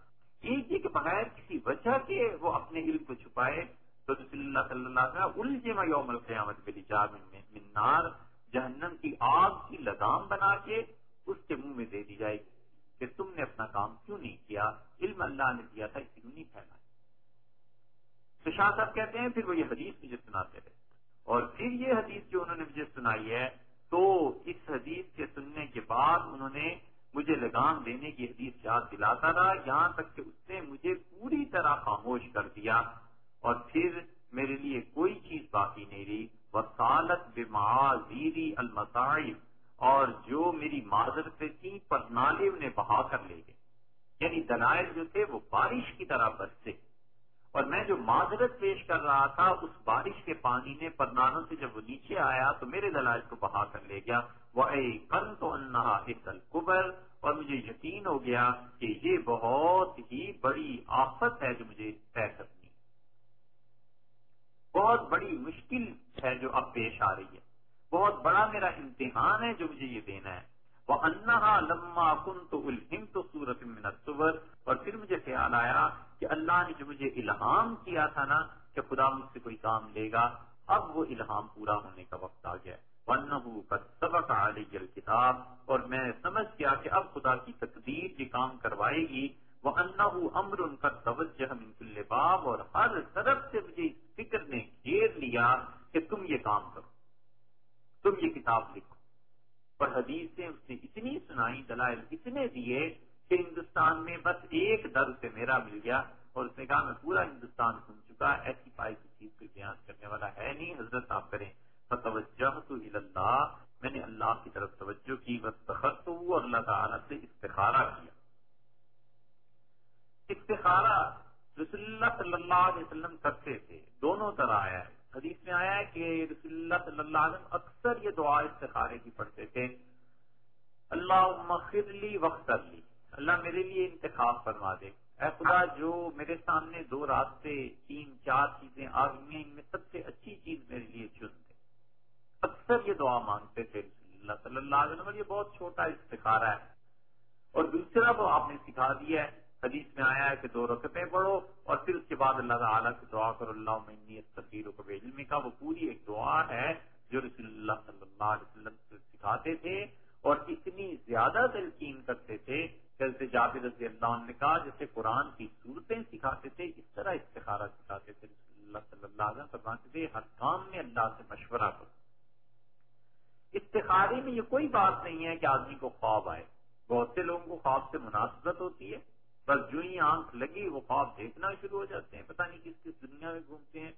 ایک یہ کہ بغیر کسی وجہ کے وہ اپنے علم کو چھپائے، تو رسول اللہ صلی اللہ علیہ میں یوم القیامت بلی جام منار جہنم کی آگ کی لگام بنا کے اس کے منہ میں دے دی جائے گی۔ کہ تم نے اپنا کام کیوں نہیں کیا؟ علم اللہ نے دیا تھا اسی نہیں پھیلایا۔ تو شاہ صاحب کہتے ہیں، پھر وہ یہ حدیث مجھے سناتے رہے۔ اور پھر یہ حدیث جو انہوں نے مجھے سنائی ہے، تو اس حدیث کے سننے کے بعد انہوں نے مجھے لگام دینے کی حدیث یاد دلاتا رہا، یہاں تک کہ اس نے مجھے پوری طرح خاموش کر دیا اور پھر میرے لیے کوئی چیز باقی نہیں رہی۔ وسالت بمعذیری المصائب، اور جو میری معذرتیں تھیں پر نالے انہیں بہا کر لے گئے۔ یعنی دلائل جو تھے، وہ بارش کی طرح برسے۔ اور میں جو معذرت پیش کر رہا تھا، اس بارش کے پانی نے پرنانوں سے جب وہ نیچے آیا تو میرے دلائل کو بہا کر لے گیا۔ وہ اے کن تو انہا قبر اور مجھے یقین ہو گیا کہ یہ بہت ہی بڑی آفت ہے جو مجھے طے کرنی بہت بڑی مشکل ہے جو اب پیش آ رہی ہے۔ بہت بڑا میرا امتحان ہے جو مجھے یہ دینا ہے۔ وہ انہا لما کن تو الحم تو سورت منصور اور پھر مجھے خیال آیا کہ اللہ نے جو مجھے الہام کیا تھا نا کہ خدا مجھ سے کوئی کام لے گا، اب وہ الہام پورا ہونے کا وقت آ گیا ون کا سبق علی کتاب اور میں سمجھ گیا کہ اب خدا کی تقدیر یہ کام کروائے گی۔ وہ انہ امر ان کا توجہ من باب اور ہر طرف سے مجھے اس فکر نے گھیر لیا کہ تم یہ کام کرو۔ تم یہ کتاب لکھو۔ پر حدیث سے اس نے اتنی سنائی دلائل اتنے دیے کہ ہندوستان میں بس ایک در سے میرا مل گیا اور اس نے کہا میں پورا ہندوستان سن چکا، ایسی پائی کی چیز کو بیان کرنے والا ہے نہیں۔ حضرت آپ کریں۔ توجہ تو اللہ میں نے اللہ کی طرف توجہ کی بس تخت اور اللہ تعالیٰ سے استخارہ کیا۔ استخارہ رسول اللہ صلی اللہ علیہ وسلم کرتے تھے، دونوں طرح آیا ہے۔ حدیث میں آیا ہے کہ رسول اللہ صلی اللہ علیہ وسلم اکثر یہ دعا استخارے کی پڑھتے تھے۔ اللہ مخر لی وقت لی اللہ میرے لیے انتخاب فرما دے۔ اے خدا، جو میرے سامنے دو راستے، تین چار چیزیں آ گئی ہیں، ان میں سب سے اچھی چیز میرے لیے چن دے۔ اکثر یہ دعا مانگتے تھے رسول اللہ صلی اللہ علیہ وسلم یہ بہت چھوٹا استخارہ ہے۔ اور دوسرا وہ آپ نے سکھا دیا ہے حدیث میں آیا ہے کہ دو رکعتیں پڑھو اور پھر اس کے بعد اللہ تعالیٰ کی دعا کرو، اللہ منی تفیر و علم کا، وہ پوری ایک دعا ہے جو رسول اللہ صلی اللہ علیہ وسلم سے سکھاتے تھے اور اتنی زیادہ تلقین کرتے تھے۔ جیسے جابر رضی اللہ عنہ نے کہا، جیسے قرآن کی صورتیں سکھاتے تھے، اس طرح استخارہ سکھاتے تھے۔ رسول اللہ صلی اللہ علیہ وسلم فرماتے تھے، ہر کام میں اللہ سے مشورہ کرو۔ استخارے میں یہ کوئی بات نہیں ہے کہ آدمی کو خواب آئے۔ بہت سے لوگوں کو خواب سے مناسبت ہوتی ہے۔ بس جو ہی آنکھ لگی وہ خواب دیکھنا شروع ہو جاتے ہیں، پتہ نہیں کس کس دنیا میں گھومتے ہیں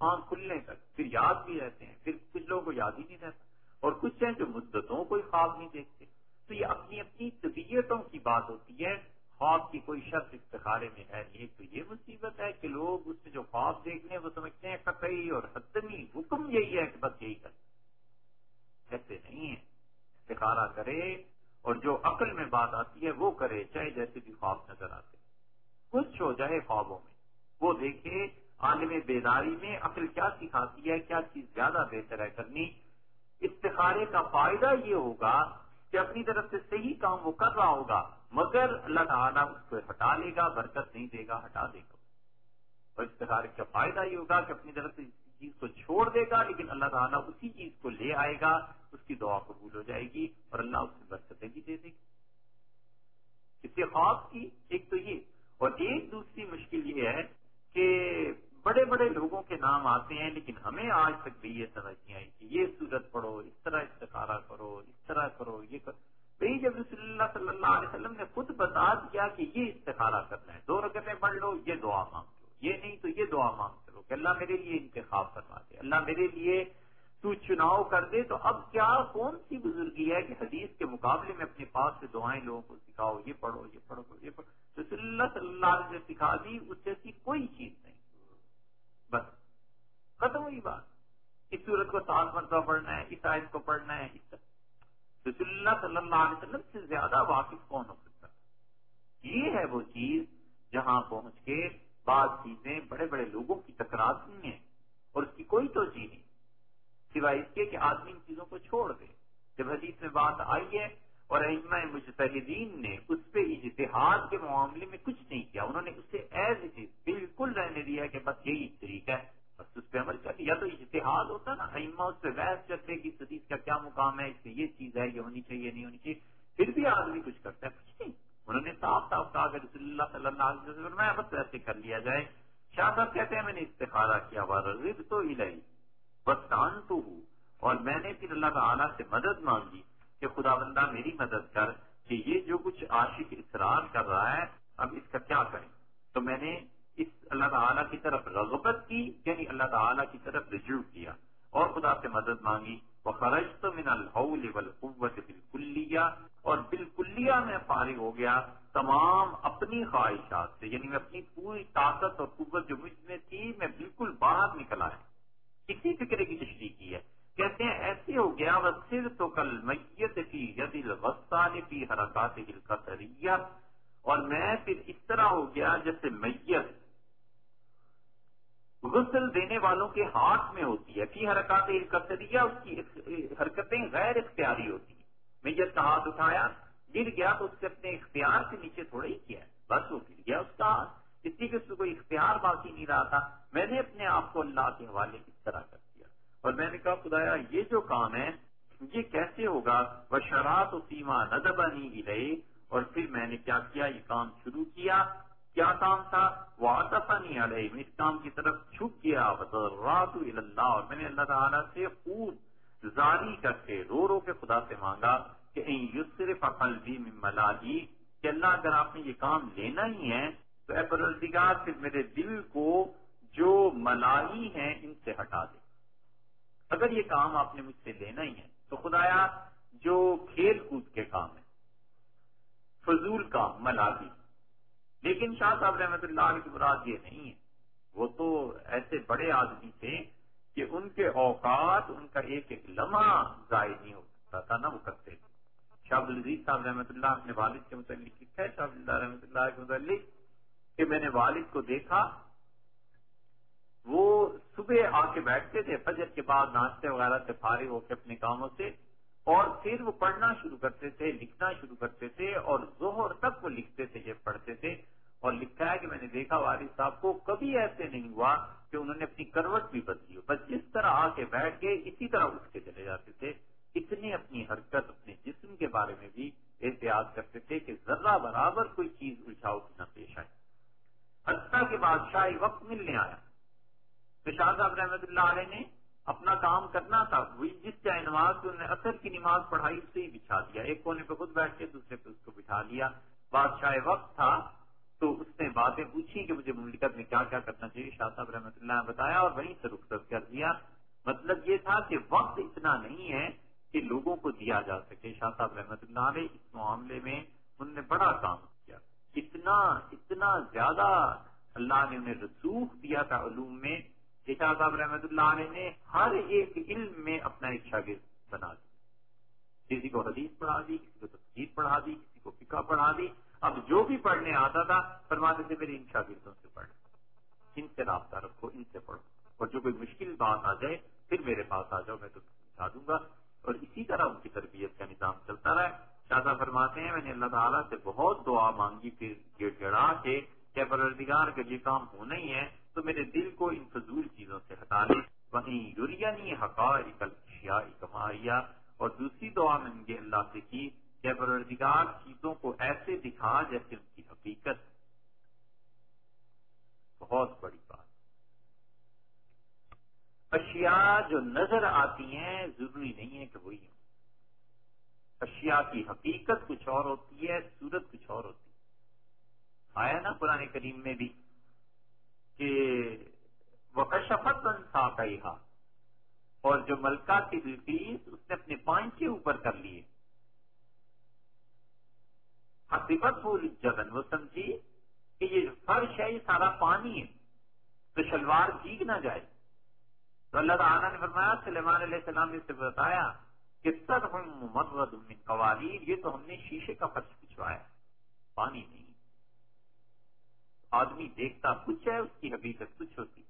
آنکھ کھلنے تک، پھر یاد بھی رہتے ہیں، پھر کچھ لوگوں کو یاد ہی نہیں رہتا۔ اور کچھ ہیں جو مدتوں کوئی خواب نہیں دیکھتے۔ تو یہ اپنی اپنی طبیعتوں کی بات ہوتی ہے۔ خواب کی کوئی شرط استخارے میں ہے نہیں، تو یہ مصیبت ہے کہ لوگ اس میں جو خواب دیکھنے وہ سمجھتے ہیں قطعی اور حتمی حکم یہی ہے کہ بس یہی کر ایسے نہیں ہے۔ استخارہ کرے اور جو عقل میں بات آتی ہے وہ کرے، چاہے جیسے بھی خواب نظر آتے کچھ ہو جائے خوابوں میں۔ وہ دیکھے، عالم بیداری میں عقل کیا سکھاتی ہے، کیا چیز زیادہ بہتر ہے کرنی۔ استخارے کا فائدہ یہ ہوگا کہ اپنی طرف سے صحیح کام وہ کر رہا ہوگا، مگر اللہ تعالیٰ اس کو ہٹا لے گا، برکت نہیں دے گا، ہٹا دے گا۔ اور استخارے کا فائدہ یہ ہوگا کہ اپنی طرف سے چیز کو چھوڑ دے گا، لیکن اللہ تعالیٰ اسی چیز کو لے آئے گا، اس کی دعا قبول ہو جائے گی اور اللہ اس سے برکتیں بھی دے دے گی۔ اس کے خواب کی ایک تو یہ۔ اور ایک دوسری مشکل یہ ہے کہ بڑے بڑے لوگوں کے نام آتے ہیں، لیکن ہمیں آج تک بھی یہ سمجھ نہیں آئی کہ یہ صورت پڑھو، اس طرح استخارہ کرو، اس طرح کرو، یہ کرو۔ بھائی، جب رسول اللہ صلی اللہ علیہ وسلم نے خود بتا دیا کہ یہ استخارہ کرنا ہے، دو رکعتیں پڑھ لو، یہ دعا مانگ لو۔ یہ نہیں تو یہ دعا مانگ کہ اللہ میرے لیے انتخاب کروا دے، اللہ میرے لیے تو چناؤ کر دے۔ تو اب کیا کون سی بزرگی ہے کہ حدیث کے مقابلے میں اپنے پاس سے دعائیں لوگوں کو سکھاؤ، یہ پڑھو یہ پڑھو یہ پڑھو۔ رسول اللہ صلی اللہ علیہ وسلم سکھا دی، اس جیسی کوئی چیز نہیں۔ بس، ختم ہوئی بات۔ اس صورت کو سات مرتبہ پڑھنا ہے، اس آیت کو پڑھنا ہے، اس رسول اللہ صلی اللہ علیہ وسلم سے زیادہ واقف کون ہو سکتا؟ یہ ہے وہ چیز جہاں پہنچ کے بعض چیزیں بڑے بڑے لوگوں کی تکرار ٹکراتی ہیں اور اس کی کوئی توجہ نہیں، سوائے اس کے کہ آدمی ان چیزوں کو چھوڑ دے۔ جب حدیث میں بات آئی ہے اور مجتہدین نے اس پہ اجتہاد کے معاملے میں کچھ نہیں کیا، انہوں نے اسے ایز اٹ از بالکل رہنے دیا کہ بس یہی طریقہ ہے، بس اس پہ عمل کر یا تو اجتہاد ہوتا نا، ائمہ اس پہ بحث کرتے کہ اس حدیث کا کیا مقام ہے، اس سے یہ چیز ہے، یہ ہونی چاہیے نہیں ہونی چاہیے، پھر بھی آدمی کچھ کرتا ہے، کچھ نہیں۔ انہوں نے صاف صاف کہا کہ رسول اللہ صلی اللہ علیہ وسلم میں بس ایسے کر لیا جائے۔ شاہ صاحب کہتے ہیں میں نے استخارہ کیا رب تو الہی بس کان تو ہوں اور میں نے پھر اللہ تعالیٰ سے مدد مانگی کہ خدا بندہ میری مدد کر کہ یہ جو کچھ عاشق اصرار کر رہا ہے، اب اس کا کیا کریں؟ تو میں نے اس اللہ تعالیٰ کی طرف رغبت کی یعنی اللہ تعالیٰ کی طرف رجوع کیا اور خدا سے مدد مانگی۔ وہ خرج تو من الحول والقوت بالکلیہ اور بالکلیہ میں فارغ ہو گیا تمام اپنی خواہشات سے یعنی میں اپنی پوری طاقت اور قوت جو مجھ میں تھی، میں بالکل باہر نکل آیا۔ کسی فکر کی تشریح کی ہے۔ کہتے ہیں، ایسے ہو گیا وہ صر تو کل میت کی یدل وسطان کی حرکات اور میں پھر اس طرح ہو گیا جیسے میت غسل دینے والوں کے ہاتھ میں ہوتی ہے فی حرکات القطریہ اس کی حرکتیں غیر اختیاری ہوتی ہیں۔ میت کا ہاتھ اٹھایا، گر گیا تو اس سے اپنے اختیار سے نیچے تھوڑا ہی کیا بس وہ گر گیا، اس کا ہاتھ اس لیے کہ کوئی اختیار باقی نہیں رہا تھا۔ میں نے اپنے آپ کو اللہ کے حوالے اس طرح کر دیا۔ اور میں نے کہا، خدایا، یہ جو کام ہے، یہ کیسے ہوگا؟ وہ شراب و سیما ندبا نہیں گئی اور پھر میں نے کیا کیا؟ یہ کام شروع کیا۔ کیا کام تھا وہ آتا نہیں آ رہی اس کام کی طرف چھپ گیا رات اللہ اور میں نے اللہ تعالیٰ سے خوب زاری کر کے رو رو کے خدا سے مانگا کہ یسرف قلبی من ملاجی کہ اللہ اگر آپ نے یہ کام لینا ہی ہے تو اے پرردگار پھر میرے دل کو جو ملائی ہیں ان سے ہٹا دے اگر یہ کام آپ نے مجھ سے لینا ہی ہے، تو خدایا جو کھیل کود کے کام ہے فضول کام ملاحی لیکن شاہ صاحب رحمت اللہ علیہ کی مراد یہ نہیں ہے۔ وہ تو ایسے بڑے آدمی تھے کہ ان کے اوقات ان کا ایک ایک لمحہ ضائع نہیں ہو سکتا تھا، نہ وہ کرتے تھے۔ شاہ العزیز صاحب رحمۃ اللہ اپنے والد کے متعلق لکھا ہے شاہ اللہ رحمۃ اللہ کے متعلق، کہ میں نے والد کو دیکھا، وہ صبح آ کے بیٹھتے تھے، فجر کے بعد ناشتے وغیرہ سے فارغ ہو کے اپنے کاموں سے، اور پھر وہ پڑھنا شروع کرتے تھے، لکھنا شروع کرتے تھے، اور زہر تک وہ لکھتے تھے، یہ پڑھتے تھے۔ اور لکھا ہے کہ میں نے دیکھا والد صاحب کو کبھی ایسے نہیں ہوا کہ انہوں نے اپنی کروٹ بھی بدلی ہو۔ بس جس طرح آ کے بیٹھ گئے، اسی طرح اٹھ کے چلے جاتے تھے۔ اتنے اپنی حرکت، اپنے جسم کے بارے میں بھی احتیاط کرتے تھے کہ ذرہ برابر کوئی چیز الجھاؤ کی نہ پیش آئے۔ حتیٰ کے بادشاہ وقت ملنے آیا۔ تو شاہ صاحب رحمت اللہ علیہ نے اپنا کام کرنا تھا۔ جس چاہے نماز انہوں نے اثر کی نماز پڑھائی اسے ہی بچھا دیا۔ ایک کونے پہ خود بیٹھ کے، دوسرے پہ اس کو بٹھا دیا۔ بادشاہ وقت تھا۔ تو اس نے باتیں پوچھی کہ مجھے مملکت میں کیا کیا کرنا چاہیے، شاہ صاحب رحمۃ اللہ نے بتایا اور وہیں سے رخصت کر دیا۔ مطلب یہ تھا کہ وقت اتنا نہیں ہے کہ لوگوں کو دیا جا سکے۔ شاہ صاحب رحمۃ اللہ نے اس معاملے میں انہوں نے بڑا کام کیا۔ اتنا اتنا زیادہ اللہ نے انہیں رسوخ دیا تھا علوم میں کہ شاہ صاحب رحمۃ اللہ علیہ نے ہر ایک علم میں اپنا ایک شاگرد بنا دیا۔ کسی کو حدیث پڑھا دی، کسی کو تفصیل پڑھا دی، کسی کو فکا پڑھا دی۔ اب جو بھی پڑھنے آتا تھا، فرماتے تھے میرے ان شاگردوں سے پڑھ۔ ان سے رابطہ رکھو، ان سے پڑھو۔ اور جو کوئی مشکل بات آ جائے، پھر میرے پاس آ جاؤ، میں تو سمجھا دوں گا۔ اور اسی طرح ان کی تربیت کا نظام چلتا رہا۔ شاہ فرماتے ہیں، میں نے اللہ تعالیٰ سے بہت دعا مانگی، پھر گڑ گڑا کے کیا پروردگار کا یہ کام ہونا ہی ہے، تو میرے دل کو ان فضول چیزوں سے ہٹا لے۔ وہیں یورینی حقائق کمایا اور دوسری دعا میں نے اللہ سے کی کہ پروردگار چیزوں کو ایسے دکھا جیسے ان کی حقیقت بہت بڑی بات۔ اشیاء جو نظر آتی ہیں، ضروری نہیں ہے کہ وہی ہوں۔ اشیاء کی حقیقت کچھ اور ہوتی ہے، صورت کچھ اور ہوتی ہے۔ آیا نا پرانے کریم میں بھی کہ وہ کشفت سا کہا اور جو ملکہ کی بلکیس اس نے اپنے پانچ کے اوپر کر لیے۔ حقیقت پوری جگن وہ سمجھی کہ یہ فرش ہے، یہ سارا پانی ہے۔ تو شلوار بھیگ نہ جائے۔ تو اللہ تعالیٰ نے فرمایا، سلیمان علیہ السلام نے سے بتایا کہ سر من قوالین، یہ تو ہم نے شیشے کا فرش پچھوایا پانی نہیں۔ آدمی دیکھتا کچھ ہے، اس کی حقیقت کچھ ہوتی۔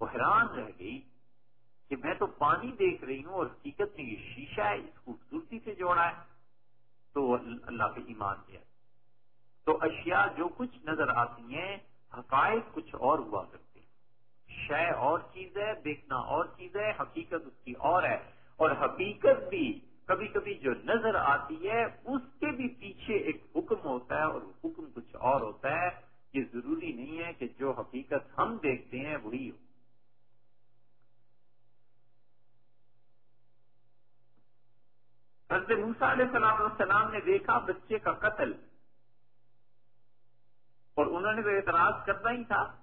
وہ حیران رہ گئی کہ میں تو پانی دیکھ رہی ہوں اور حقیقت میں یہ شیشہ ہے اس خوبصورتی سے جوڑا ہے۔ تو اللہ پہ ایمان دیا تو اشیاء جو کچھ نظر آتی ہیں، حقائق کچھ اور ہوا کرتے شے اور چیز ہے، دیکھنا اور چیز ہے، حقیقت اس کی اور ہے۔ اور حقیقت بھی کبھی کبھی جو نظر آتی ہے، اس کے بھی پیچھے ایک حکم ہوتا ہے اور حکم کچھ اور ہوتا ہے۔ یہ ضروری نہیں ہے کہ جو حقیقت ہم دیکھتے ہیں، وہی ہو۔ حضرت موسا علیہ السلام السلام نے دیکھا بچے کا قتل۔ اور انہوں نے تو اعتراض کرنا ہی تھا۔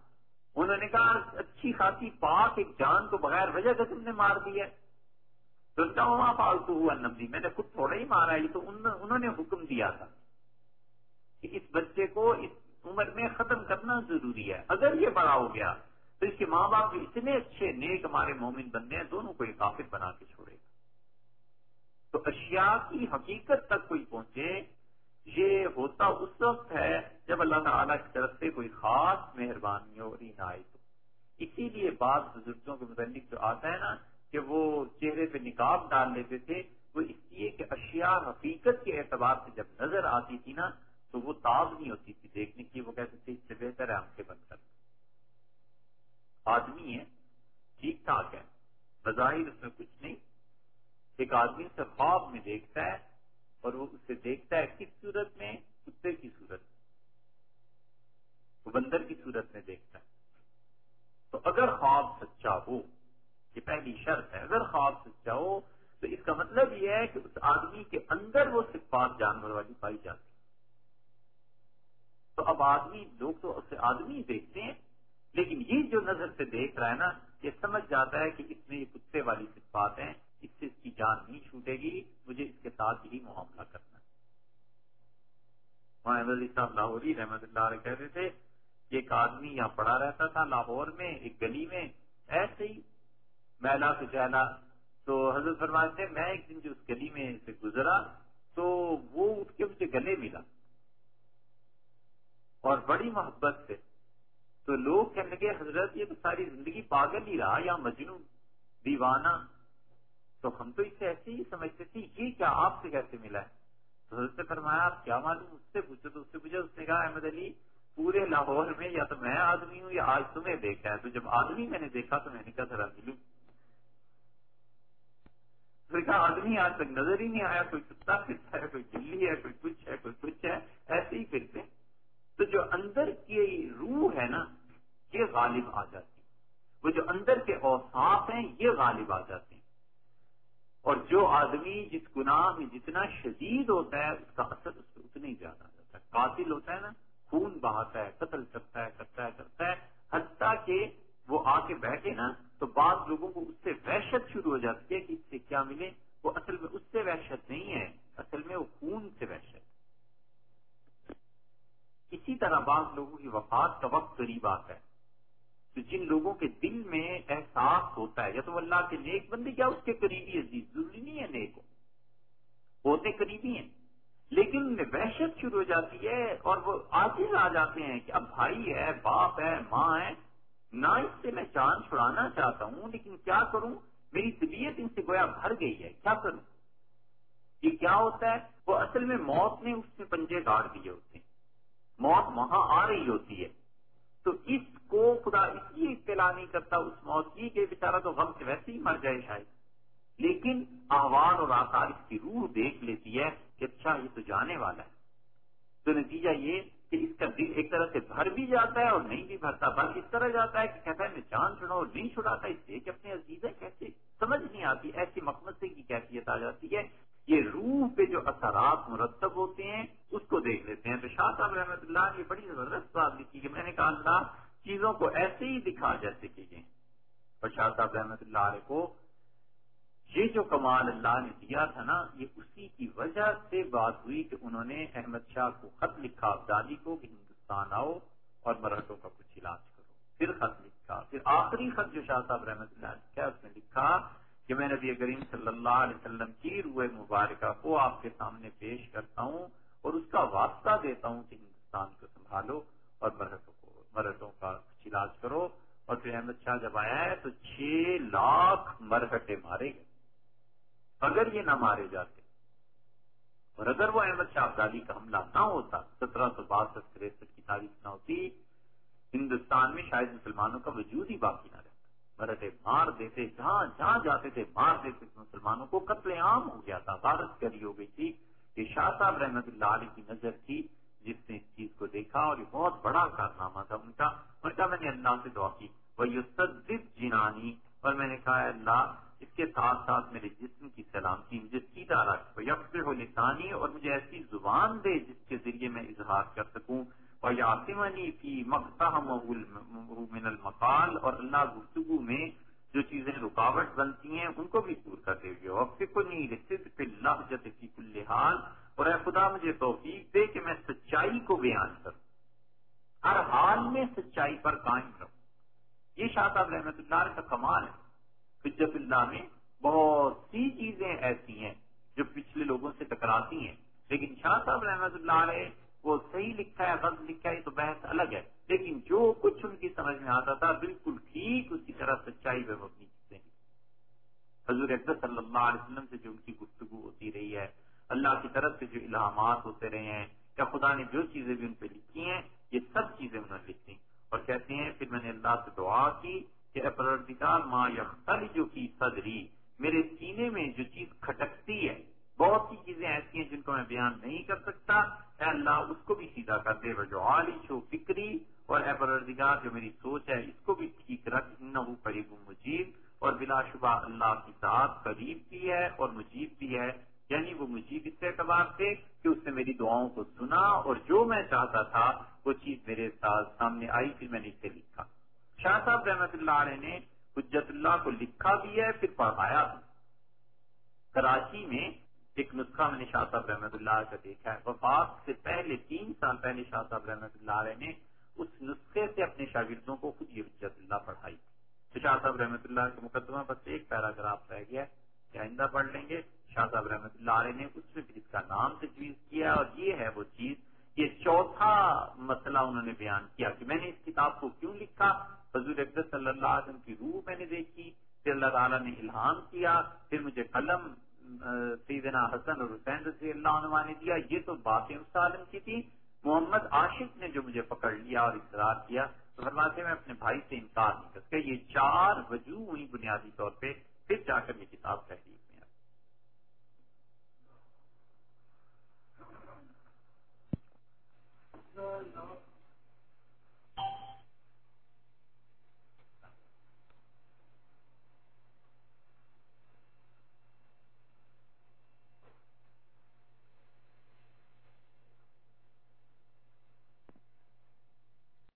انہوں نے کہا، اچھی خاصی پاک ایک جان کو بغیر وجہ کا تم نے مار دیا تو ان کا وہاں پالتو ہوا نبی میں نے خود تھوڑا ہی مارا یہ تو انہوں نے حکم دیا تھا۔ کہ اس بچے کو اس عمر میں ختم کرنا ضروری ہے۔ اگر یہ بڑا ہو گیا، تو اس کے ماں باپ اتنے اچھے نیک ہمارے مومن بندے ہیں، دونوں کو ایک کافر بنا کے چھوڑے گا۔ تو اشیاء کی حقیقت تک کوئی پہنچے، یہ ہوتا اس وقت ہے جب اللہ تعالیٰ کی طرف سے کوئی خاص مہربانی اور عنایت ہو۔ اسی لیے بعض بزرگوں کے متعلق جو آتا ہے نا کہ وہ چہرے پہ نکاب ڈال لیتے تھے، وہ اس لیے کہ اشیاء حقیقت کے اعتبار سے جب نظر آتی تھی نا، تو وہ تاب نہیں ہوتی تھی دیکھنے کی، وہ کہتے تھے، اس سے بہتر ہے آنکھیں بند کر آدمی ہے، ٹھیک ٹھاک ہے، بظاہر اس میں کچھ نہیں۔ ایک آدمی سے خواب میں دیکھتا ہے اور وہ اسے دیکھتا ہے کس صورت میں؟ کتے کی صورت میں۔ وہ بندر کی صورت میں دیکھتا ہے۔ تو اگر خواب سچا ہو، یہ پہلی شرط ہے، اگر خواب سچا ہو، تو اس کا مطلب یہ ہے کہ اس آدمی کے اندر وہ صفات جانور والی پائی جاتی تو اب آدمی، لوگ تو اسے آدمی دیکھتے ہیں، لیکن یہ جو نظر سے دیکھ رہا ہے نا، یہ سمجھ جاتا ہے کہ اس میں یہ کتے والی صفات ہیں۔ اس سے اس کی جان نہیں چھوٹے گی، مجھے اس کے ساتھ ہی معاملہ کرنا ہے۔ علی صاحب لاہوری رحمت اللہ علیہ کہتے تھے کہ ایک آدمی یہاں پڑا رہتا تھا لاہور میں، ایک گلی میں، ایسے ہی میلا کچہلا تو حضرت فرماتے میں ایک دن جو اس گلی میں سے گزرا، تو وہ اٹھ کے مجھے گلے ملا۔ اور بڑی محبت سے۔ تو لوگ کہنے لگے، حضرت یہ تو ساری زندگی پاگل ہی رہا، یا مجنو دیوانہ۔ تو ہم تو اسے ایسے ہی سمجھتے تھے، یہ کیا آپ سے کیسے ملا؟ ہے تو حضرت نے فرمایا، آپ کیا معلوم؟ اس سے پوچھو تو اس سے پوچھا اس نے کہا، احمد علی، پورے لاہور میں یا تو میں آدمی ہوں یا آج تمہیں دیکھا ہے۔ تو جب آدمی میں نے دیکھا تو میں نے کہا، ذرا ملوں کہا، آدمی آج تک نظر ہی نہیں آیا، کوئی کتا پھرتا ہے، کوئی چلی ہے، کوئی کچھ ہے، کوئی کچھ ہے، ایسے ہی پھرتے۔ تو جو اندر کی روح ہے نا، یہ غالب آ جاتی۔ وہ جو اندر کے اوساف ہیں، یہ غالب آ جاتے۔ ہیں اور جو آدمی جس گناہ میں جتنا شدید ہوتا ہے، اس کا اثر اس پہ اتنا ہی زیادہ جاتا ہے۔ قاتل ہوتا ہے نا، خون بہاتا ہے، قتل کرتا ہے کرتا ہے کرتا ہے، حتیٰ کہ وہ آ کے بیٹھے نا، تو بعض لوگوں کو اس سے وحشت شروع ہو جاتی ہے کہ اس سے کیا ملے؟ وہ اصل میں اس سے وحشت نہیں ہے، اصل میں وہ خون سے وحشت اسی طرح بعض لوگوں کی وفات کا وقت قریب آتا ہے۔ تو جن لوگوں کے دل میں احساس ہوتا ہے، یا تو اللہ کے نیک بندے کیا اس کے قریبی عزیز، ضروری نہیں ہے نیک ہو۔ ہوتے قریبی ہیں۔ لیکن ان میں وحشت شروع ہو جاتی ہے اور وہ آج آ جاتے ہیں کہ اب بھائی ہے، باپ ہے، ماں ہے۔ نہ اس سے میں جان چھڑانا چاہتا ہوں، لیکن کیا کروں؟ میری طبیعت ان سے گویا بھر گئی ہے، کیا کروں؟ یہ کیا ہوتا ہے؟ وہ اصل میں موت نے اس میں پنجے کاٹ دیے ہوتے ہیں۔ موت وہاں آ رہی ہوتی ہے۔ تو اس کو خدا اس لیے اطلاع نہیں کرتا، اس موت کی، کہ بیچارہ تو غم سے ویسے ہی مر جائے شاید۔ لیکن آہوان اور آکار اس کی روح دیکھ لیتی ہے کہ اچھا یہ تو جانے والا ہے۔ تو نتیجہ یہ کہ اس کا دل ایک طرح سے بھر بھی جاتا ہے اور نہیں بھی بھرتا بھر اس طرح جاتا ہے کہ کہتا ہے، میں جان چھڑا اور نہیں چھڑاتا۔ اس سے کہ اپنے عزیز ہے کیسے؟ سمجھ نہیں آتی، ایسی مقمصے کی کیفیت آ جاتی ہے۔ یہ روح پہ جو اثرات مرتب ہوتے ہیں، اس کو دیکھ لیتے ہیں۔ تو شاہ صاحب رحمۃ اللہ نے بڑی زبردست بات لکھی کہ میں نے کہا، اللہ چیزوں کو ایسے ہی دکھا جیسے کہ گئے اور شاہ صاحب رحمۃ اللہ علیہ کو یہ جو کمال اللہ نے دیا تھا نا، یہ اسی کی وجہ سے بات ہوئی کہ انہوں نے احمد شاہ کو خط لکھا ابدالی کو کہ ہندوستان آؤ اور مراٹھوں کا کچھ علاج کرو۔ پھر خط لکھا، پھر آخری خط جو شاہ صاحب رحمۃ اللہ نے کیا اس میں لکھا کہ میں نبی کریم صلی اللہ علیہ وسلم کی روح مبارکہ کو آپ کے سامنے پیش کرتا ہوں اور اس کا واسطہ دیتا ہوں کہ ہندوستان کو سنبھالو اور مرہٹوں کو کا علاج کرو۔ اور پھر احمد شاہ جب آیا ہے تو چھ لاکھ مرہٹے مارے گئے۔ اگر یہ نہ مارے جاتے اور اگر وہ احمد شاہ ابدالی کا حملہ نہ ہوتا، سترہ سو باسٹھ تریسٹھ کی تاریخ نہ ہوتی، ہندوستان میں شاید مسلمانوں کا وجود ہی باقی نہ رہتا۔ مرٹے مار دیتے، جہاں جہاں جاتے تھے، مار دیتے تھے۔ مسلمانوں کو قتل عام ہو گیا تھا غارت کری ہو گئی تھی۔ کہ شاہ صاحب رحمت اللہ علیہ کی نظر تھی۔ جس نے اس چیز کو دیکھا اور یہ بہت بڑا کارنامہ تھا، ان کا۔ ان کا میں نے اللہ سے دعا کی وہ یوسد جنانی اور میں نے کہا اللہ، اس کے ساتھ ساتھ میرے جسم کی سلامتی، مجھے سیدھا رکھ۔ یکس ہو لسانی اور مجھے ایسی زبان دے جس کے ذریعے میں اظہار کر سکوں۔ اور یاسمنی فی مقتا من المقال۔ اور اللہ گفتگو میں جو چیزیں رکاوٹ بنتی ہیں، ان کو بھی دور کر دے گی۔ اور فکنی رسد اللہ جت فی کل حال۔ اور اے خدا مجھے توفیق دے کہ میں سچائی کو بیان کروں۔ ہر حال میں سچائی پر قائم رہوں۔ یہ شاہ صاحب رحمت اللہ کا کمال ہے حجت اللہ میں بہت سی چیزیں ایسی ہیں جو پچھلے لوگوں سے ٹکراتی ہیں، لیکن شاہ صاحب رحمت اللہ علیہ وہ صحیح لکھا ہے، غلط لکھا ہے تو بحث الگ ہے۔ لیکن جو کچھ ان کی سمجھ میں آتا تھا، بالکل ٹھیک اسی طرح سچائی میں اپنی چیزیں حضور اکبر صلی اللہ علیہ وسلم سے جو ان کی گفتگو ہوتی رہی ہے اللہ کی طرف سے جو الہامات ہوتے رہے ہیں، یا خدا نے جو چیزیں بھی ان پہ لکھی ہیں، یہ سب چیزیں انہوں نے لکھی اور کہتے ہیں، پھر میں نے اللہ سے دعا کی کہ اپردار ماں یا جو کی صدری، میرے سینے میں جو چیز کھٹکتی ہے، بہت سی چیزیں ایسی ہیں جن کو میں بیان نہیں کر سکتا۔ اے اللہ، اس کو بھی سیدھا کر دے وہ جو عالش ہو فکری۔ اور اے پروردگار، جو میری سوچ ہے، اس کو بھی ٹھیک رکھ۔ نہ قریب مجیب۔ اور بلا شبہ اللہ کی ساتھ قریب بھی ہے اور مجیب بھی ہے۔ یعنی وہ مجیب اس اعتبار سے کہ اس نے میری دعاؤں کو سنا اور جو میں چاہتا تھا وہ چیز میرے ساتھ سامنے آئی، پھر میں نے اسے لکھا۔ شاہ صاحب رحمت اللہ علیہ نے حجت اللہ کو لکھا بھی ہے، پھر پڑھایا بھی کراچی میں ایک نسخہ میں نے شاہ صاحب رحمۃ اللہ کا دیکھا ہے۔ وفات سے پہلے تین سال پہلے شاہ صاحب رحمۃ اللہ علیہ نے اس نسخے سے اپنے شاگردوں کو خود یہ حجت اللہ پڑھائی۔ تو شاہ صاحب رحمۃ اللہ کے مقدمہ بس ایک پیراگراف رہ گیا کہ آئندہ پڑھ لیں گے۔ شاہ صاحب رحمۃ اللہ علیہ نے اس میں پھر اس کا نام تجویز کیا اور یہ ہے وہ چیز، یہ چوتھا مسئلہ انہوں نے بیان کیا کہ میں نے اس کتاب کو کیوں لکھا؟ حضور اقدس صلی اللہ علیہ وسلم کی روح میں نے دیکھی، پھر اللہ تعالیٰ نے الہام کیا، پھر مجھے قلم سیدنا حسن اور حسین رضی اللہ عنہ نے دیا، یہ تو باتیں اس عالم کی تھی۔ محمد عاشق نے جو مجھے پکڑ لیا اور اقرار کیا، تو فرماتے میں اپنے بھائی سے انکار نہیں کر یہ چار وجوہ ہوئی بنیادی طور پہ، پھر جا کر یہ کتاب کہہ دی the love.